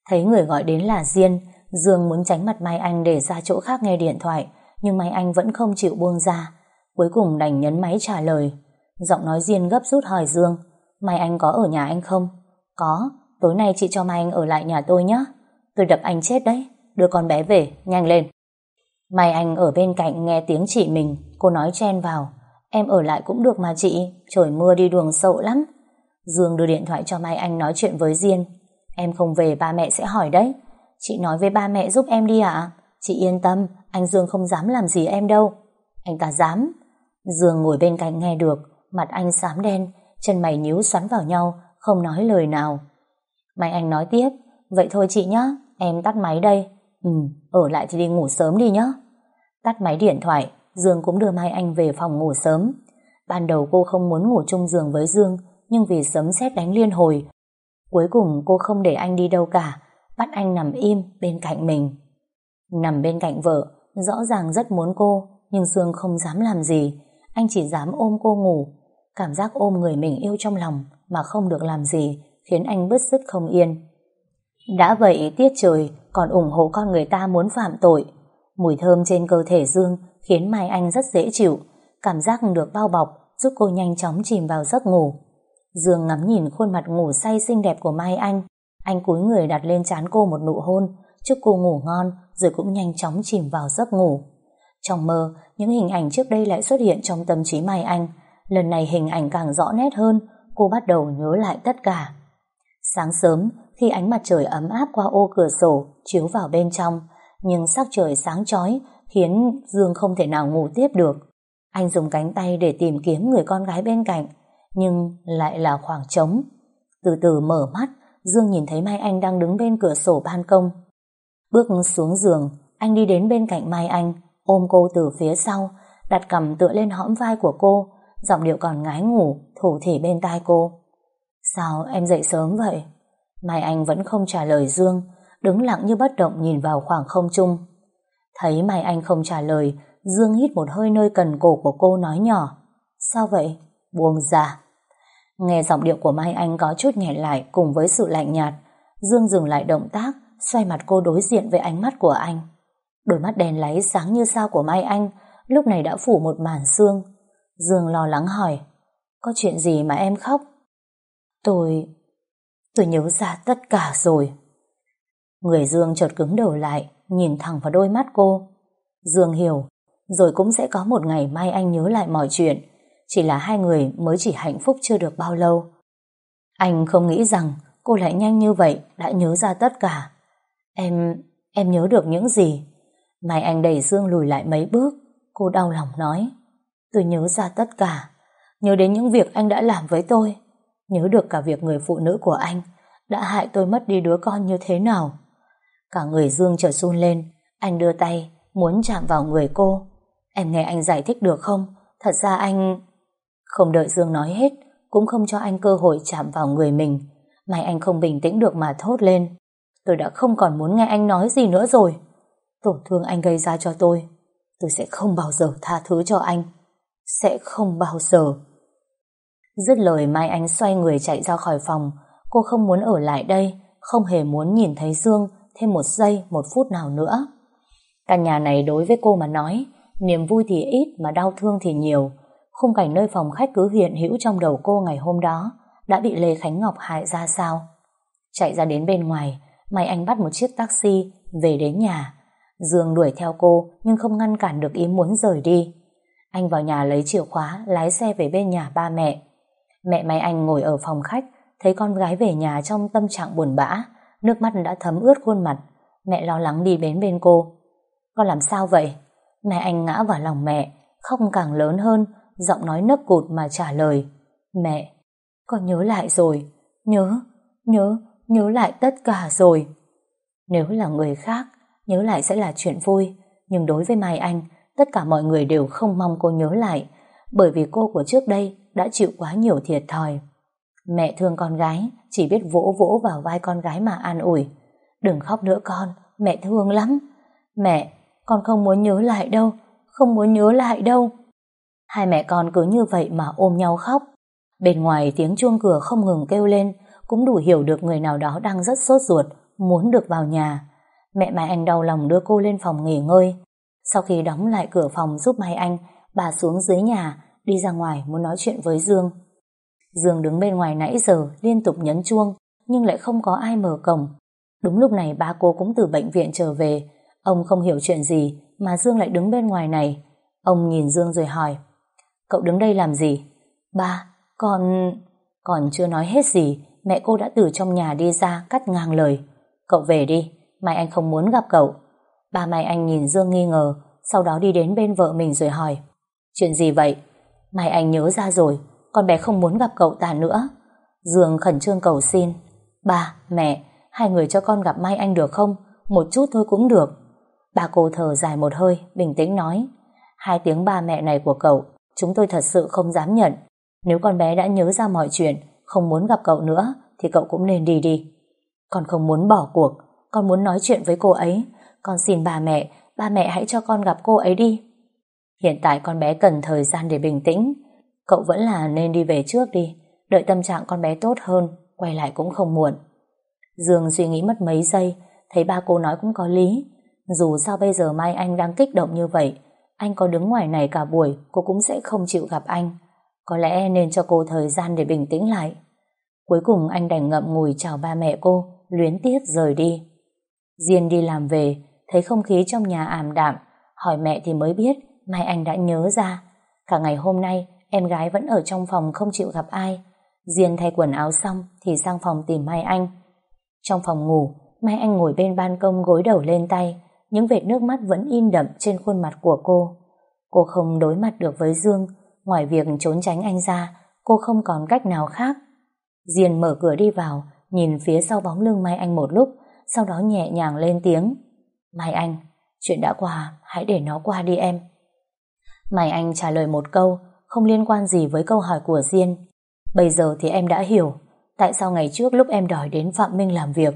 Thấy người gọi đến là Diên, Dương muốn tránh mặt Mai Anh để ra chỗ khác nghe điện thoại, nhưng Mai Anh vẫn không chịu buông ra. Cuối cùng đành nhấn máy trả lời. Giọng nói Diên gấp rút hỏi Dương, Mai Anh có ở nhà anh không? Có, tối nay chị cho Mai Anh ở lại nhà tôi nhé. Tôi đập anh chết đấy, đưa con bé về, nhanh lên. Mai Anh ở bên cạnh nghe tiếng chị mình, cô nói chen vào. Em ở lại cũng được mà chị, trời mưa đi đường sậu lắm. Dương đưa điện thoại cho Mai Anh nói chuyện với Diên. Em không về ba mẹ sẽ hỏi đấy. Chị nói với ba mẹ giúp em đi ạ. Chị yên tâm, anh Dương không dám làm gì em đâu. Anh ta dám. Dương ngồi bên cạnh nghe được, mặt anh xám đen, chân mày nhíu xoắn vào nhau, không nói lời nào. Mai Anh nói tiếp, vậy thôi chị nhá, em tắt máy đây. Ừ, ở lại thì đi ngủ sớm đi nhá. Tắt máy điện thoại, Dương cũng đưa Mai Anh về phòng ngủ sớm. Ban đầu cô không muốn ngủ chung giường với Dương, nhưng vì sấm sét đánh liên hồi. Cuối cùng cô không để anh đi đâu cả, bắt anh nằm im bên cạnh mình. Nằm bên cạnh vợ, rõ ràng rất muốn cô, nhưng Dương không dám làm gì. Anh chỉ dám ôm cô ngủ. Cảm giác ôm người mình yêu trong lòng mà không được làm gì khiến anh bứt rứt không yên. Đã vậy tiết trời còn ủng hộ con người ta muốn phạm tội. Mùi thơm trên cơ thể Dương khiến Mai Anh rất dễ chịu. Cảm giác được bao bọc giúp cô nhanh chóng chìm vào giấc ngủ. Dương ngắm nhìn khuôn mặt ngủ say xinh đẹp của Mai Anh. Anh cúi người đặt lên trán cô một nụ hôn, chúc cô ngủ ngon, rồi cũng nhanh chóng chìm vào giấc ngủ. Trong mơ, những hình ảnh trước đây lại xuất hiện trong tâm trí Mai Anh. Lần này hình ảnh càng rõ nét hơn, cô bắt đầu nhớ lại tất cả. Sáng sớm, khi ánh mặt trời ấm áp qua ô cửa sổ chiếu vào bên trong, nhưng sắc trời sáng chói khiến Dương không thể nào ngủ tiếp được. Anh dùng cánh tay để tìm kiếm người con gái bên cạnh, nhưng lại là khoảng trống. Từ từ mở mắt, Dương nhìn thấy Mai Anh đang đứng bên cửa sổ ban công. Bước xuống giường, anh đi đến bên cạnh Mai Anh, ôm cô từ phía sau, đặt cầm tựa lên hõm vai của cô, giọng điệu còn ngái ngủ, thủ thỉ bên tai cô. Sao em dậy sớm vậy? Mai Anh vẫn không trả lời Dương, đứng lặng như bất động nhìn vào khoảng không trung. Thấy Mai Anh không trả lời, Dương hít một hơi nơi cần cổ của cô nói nhỏ. Sao vậy? Buông ra. Nghe giọng điệu của Mai Anh có chút nghẹn lại cùng với sự lạnh nhạt, Dương dừng lại động tác, xoay mặt cô đối diện với ánh mắt của anh. Đôi mắt đèn láy sáng như sao của Mai Anh lúc này đã phủ một màn xương. Dương lo lắng hỏi, có chuyện gì mà em khóc? Tôi... tôi nhớ ra tất cả rồi. Người Dương chợt cứng đầu lại, nhìn thẳng vào đôi mắt cô. Dương hiểu, rồi cũng sẽ có một ngày mai anh nhớ lại mọi chuyện. Chỉ là hai người mới chỉ hạnh phúc chưa được bao lâu. Anh không nghĩ rằng cô lại nhanh như vậy đã nhớ ra tất cả. Em... em nhớ được những gì? Mai anh đẩy Dương lùi lại mấy bước. Cô đau lòng nói. Tôi nhớ ra tất cả. Nhớ đến những việc anh đã làm với tôi. Nhớ được cả việc người phụ nữ của anh đã hại tôi mất đi đứa con như thế nào. Cả người Dương trở run lên. Anh đưa tay, muốn chạm vào người cô. Em nghe anh giải thích được không? Thật ra anh... Không đợi Dương nói hết, cũng không cho anh cơ hội chạm vào người mình. May anh không bình tĩnh được mà thốt lên. Tôi đã không còn muốn nghe anh nói gì nữa rồi. Tổn thương anh gây ra cho tôi. Tôi sẽ không bao giờ tha thứ cho anh. Sẽ không bao giờ. Dứt lời Mai Anh xoay người chạy ra khỏi phòng. Cô không muốn ở lại đây, không hề muốn nhìn thấy Dương thêm một giây, một phút nào nữa. Căn nhà này đối với cô mà nói, niềm vui thì ít mà đau thương thì nhiều. Khung cảnh nơi phòng khách cứ hiện hữu trong đầu cô ngày hôm đó đã bị Lê Khánh Ngọc hại ra sao. Chạy ra đến bên ngoài, Mai Anh bắt một chiếc taxi về đến nhà. Dương đuổi theo cô nhưng không ngăn cản được ý muốn rời đi. Anh vào nhà lấy chìa khóa, lái xe về bên nhà ba mẹ. Mẹ máy Anh ngồi ở phòng khách, thấy con gái về nhà trong tâm trạng buồn bã, nước mắt đã thấm ướt khuôn mặt. Mẹ lo lắng đi đến bên cô. Con làm sao vậy? Mẹ anh ngã vào lòng mẹ, khóc càng lớn hơn, giọng nói nấc cụt mà trả lời. Mẹ, con nhớ lại rồi, nhớ, nhớ, nhớ lại tất cả rồi. Nếu là người khác, nhớ lại sẽ là chuyện vui, nhưng đối với Mai Anh, tất cả mọi người đều không mong cô nhớ lại, bởi vì cô của trước đây đã chịu quá nhiều thiệt thòi. Mẹ thương con gái, chỉ biết vỗ vỗ vào vai con gái mà an ủi. Đừng khóc nữa con, mẹ thương lắm. Mẹ, con không muốn nhớ lại đâu, không muốn nhớ lại đâu. Hai mẹ con cứ như vậy mà ôm nhau khóc. Bên ngoài tiếng chuông cửa không ngừng kêu lên, cũng đủ hiểu được người nào đó đang rất sốt ruột, muốn được vào nhà. Mẹ Mai Anh đau lòng đưa cô lên phòng nghỉ ngơi. Sau khi đóng lại cửa phòng giúp Mai Anh, bà xuống dưới nhà, đi ra ngoài muốn nói chuyện với Dương. Dương đứng bên ngoài nãy giờ liên tục nhấn chuông, nhưng lại không có ai mở cổng. Đúng lúc này ba cô cũng từ bệnh viện trở về, Ông không hiểu chuyện gì mà Dương lại đứng bên ngoài này. Ông nhìn Dương rồi hỏi Cậu đứng đây làm gì? Ba, con... Còn chưa nói hết gì mẹ cô đã từ trong nhà đi ra cắt ngang lời. Cậu về đi, mai anh không muốn gặp cậu. Ba mai anh nhìn Dương nghi ngờ sau đó đi đến bên vợ mình rồi hỏi Chuyện gì vậy? Mai anh nhớ ra rồi con bé không muốn gặp cậu ta nữa. Dương khẩn trương cầu xin. Ba, mẹ, hai người cho con gặp Mai Anh được không? Một chút thôi cũng được. bà cô thở dài một hơi, bình tĩnh nói. Hai tiếng ba mẹ này của cậu Chúng tôi thật sự không dám nhận. Nếu con bé đã nhớ ra mọi chuyện Không muốn gặp cậu nữa Thì cậu cũng nên đi đi. Con không muốn bỏ cuộc. Con muốn nói chuyện với cô ấy. Con xin ba mẹ Ba mẹ hãy cho con gặp cô ấy đi. Hiện tại con bé cần thời gian để bình tĩnh. Cậu vẫn là nên đi về trước đi Đợi tâm trạng con bé tốt hơn Quay lại cũng không muộn Dương suy nghĩ mất mấy giây Thấy ba cô nói cũng có lý dù sao bây giờ Mai Anh đang kích động như vậy, anh có đứng ngoài này cả buổi, cô cũng sẽ không chịu gặp anh. Có lẽ nên cho cô thời gian để bình tĩnh lại. Cuối cùng anh đành ngậm ngùi chào ba mẹ cô, luyến tiếc rời đi. Diên đi làm về, thấy không khí trong nhà ảm đạm, hỏi mẹ thì mới biết Mai Anh đã nhớ ra. Cả ngày hôm nay, em gái vẫn ở trong phòng không chịu gặp ai. Diên thay quần áo xong thì sang phòng tìm Mai Anh. Trong phòng ngủ, Mai Anh ngồi bên ban công gối đầu lên tay, những vệt nước mắt vẫn in đậm trên khuôn mặt của cô. Cô không đối mặt được với Dương, ngoài việc trốn tránh anh ra, cô không còn cách nào khác. Diên mở cửa đi vào, nhìn phía sau bóng lưng Mai Anh một lúc, sau đó nhẹ nhàng lên tiếng. Mai Anh, chuyện đã qua, hãy để nó qua đi em. Mai Anh trả lời một câu, không liên quan gì với câu hỏi của Diên. Bây giờ thì em đã hiểu, tại sao ngày trước lúc em đòi đến Phạm Minh làm việc,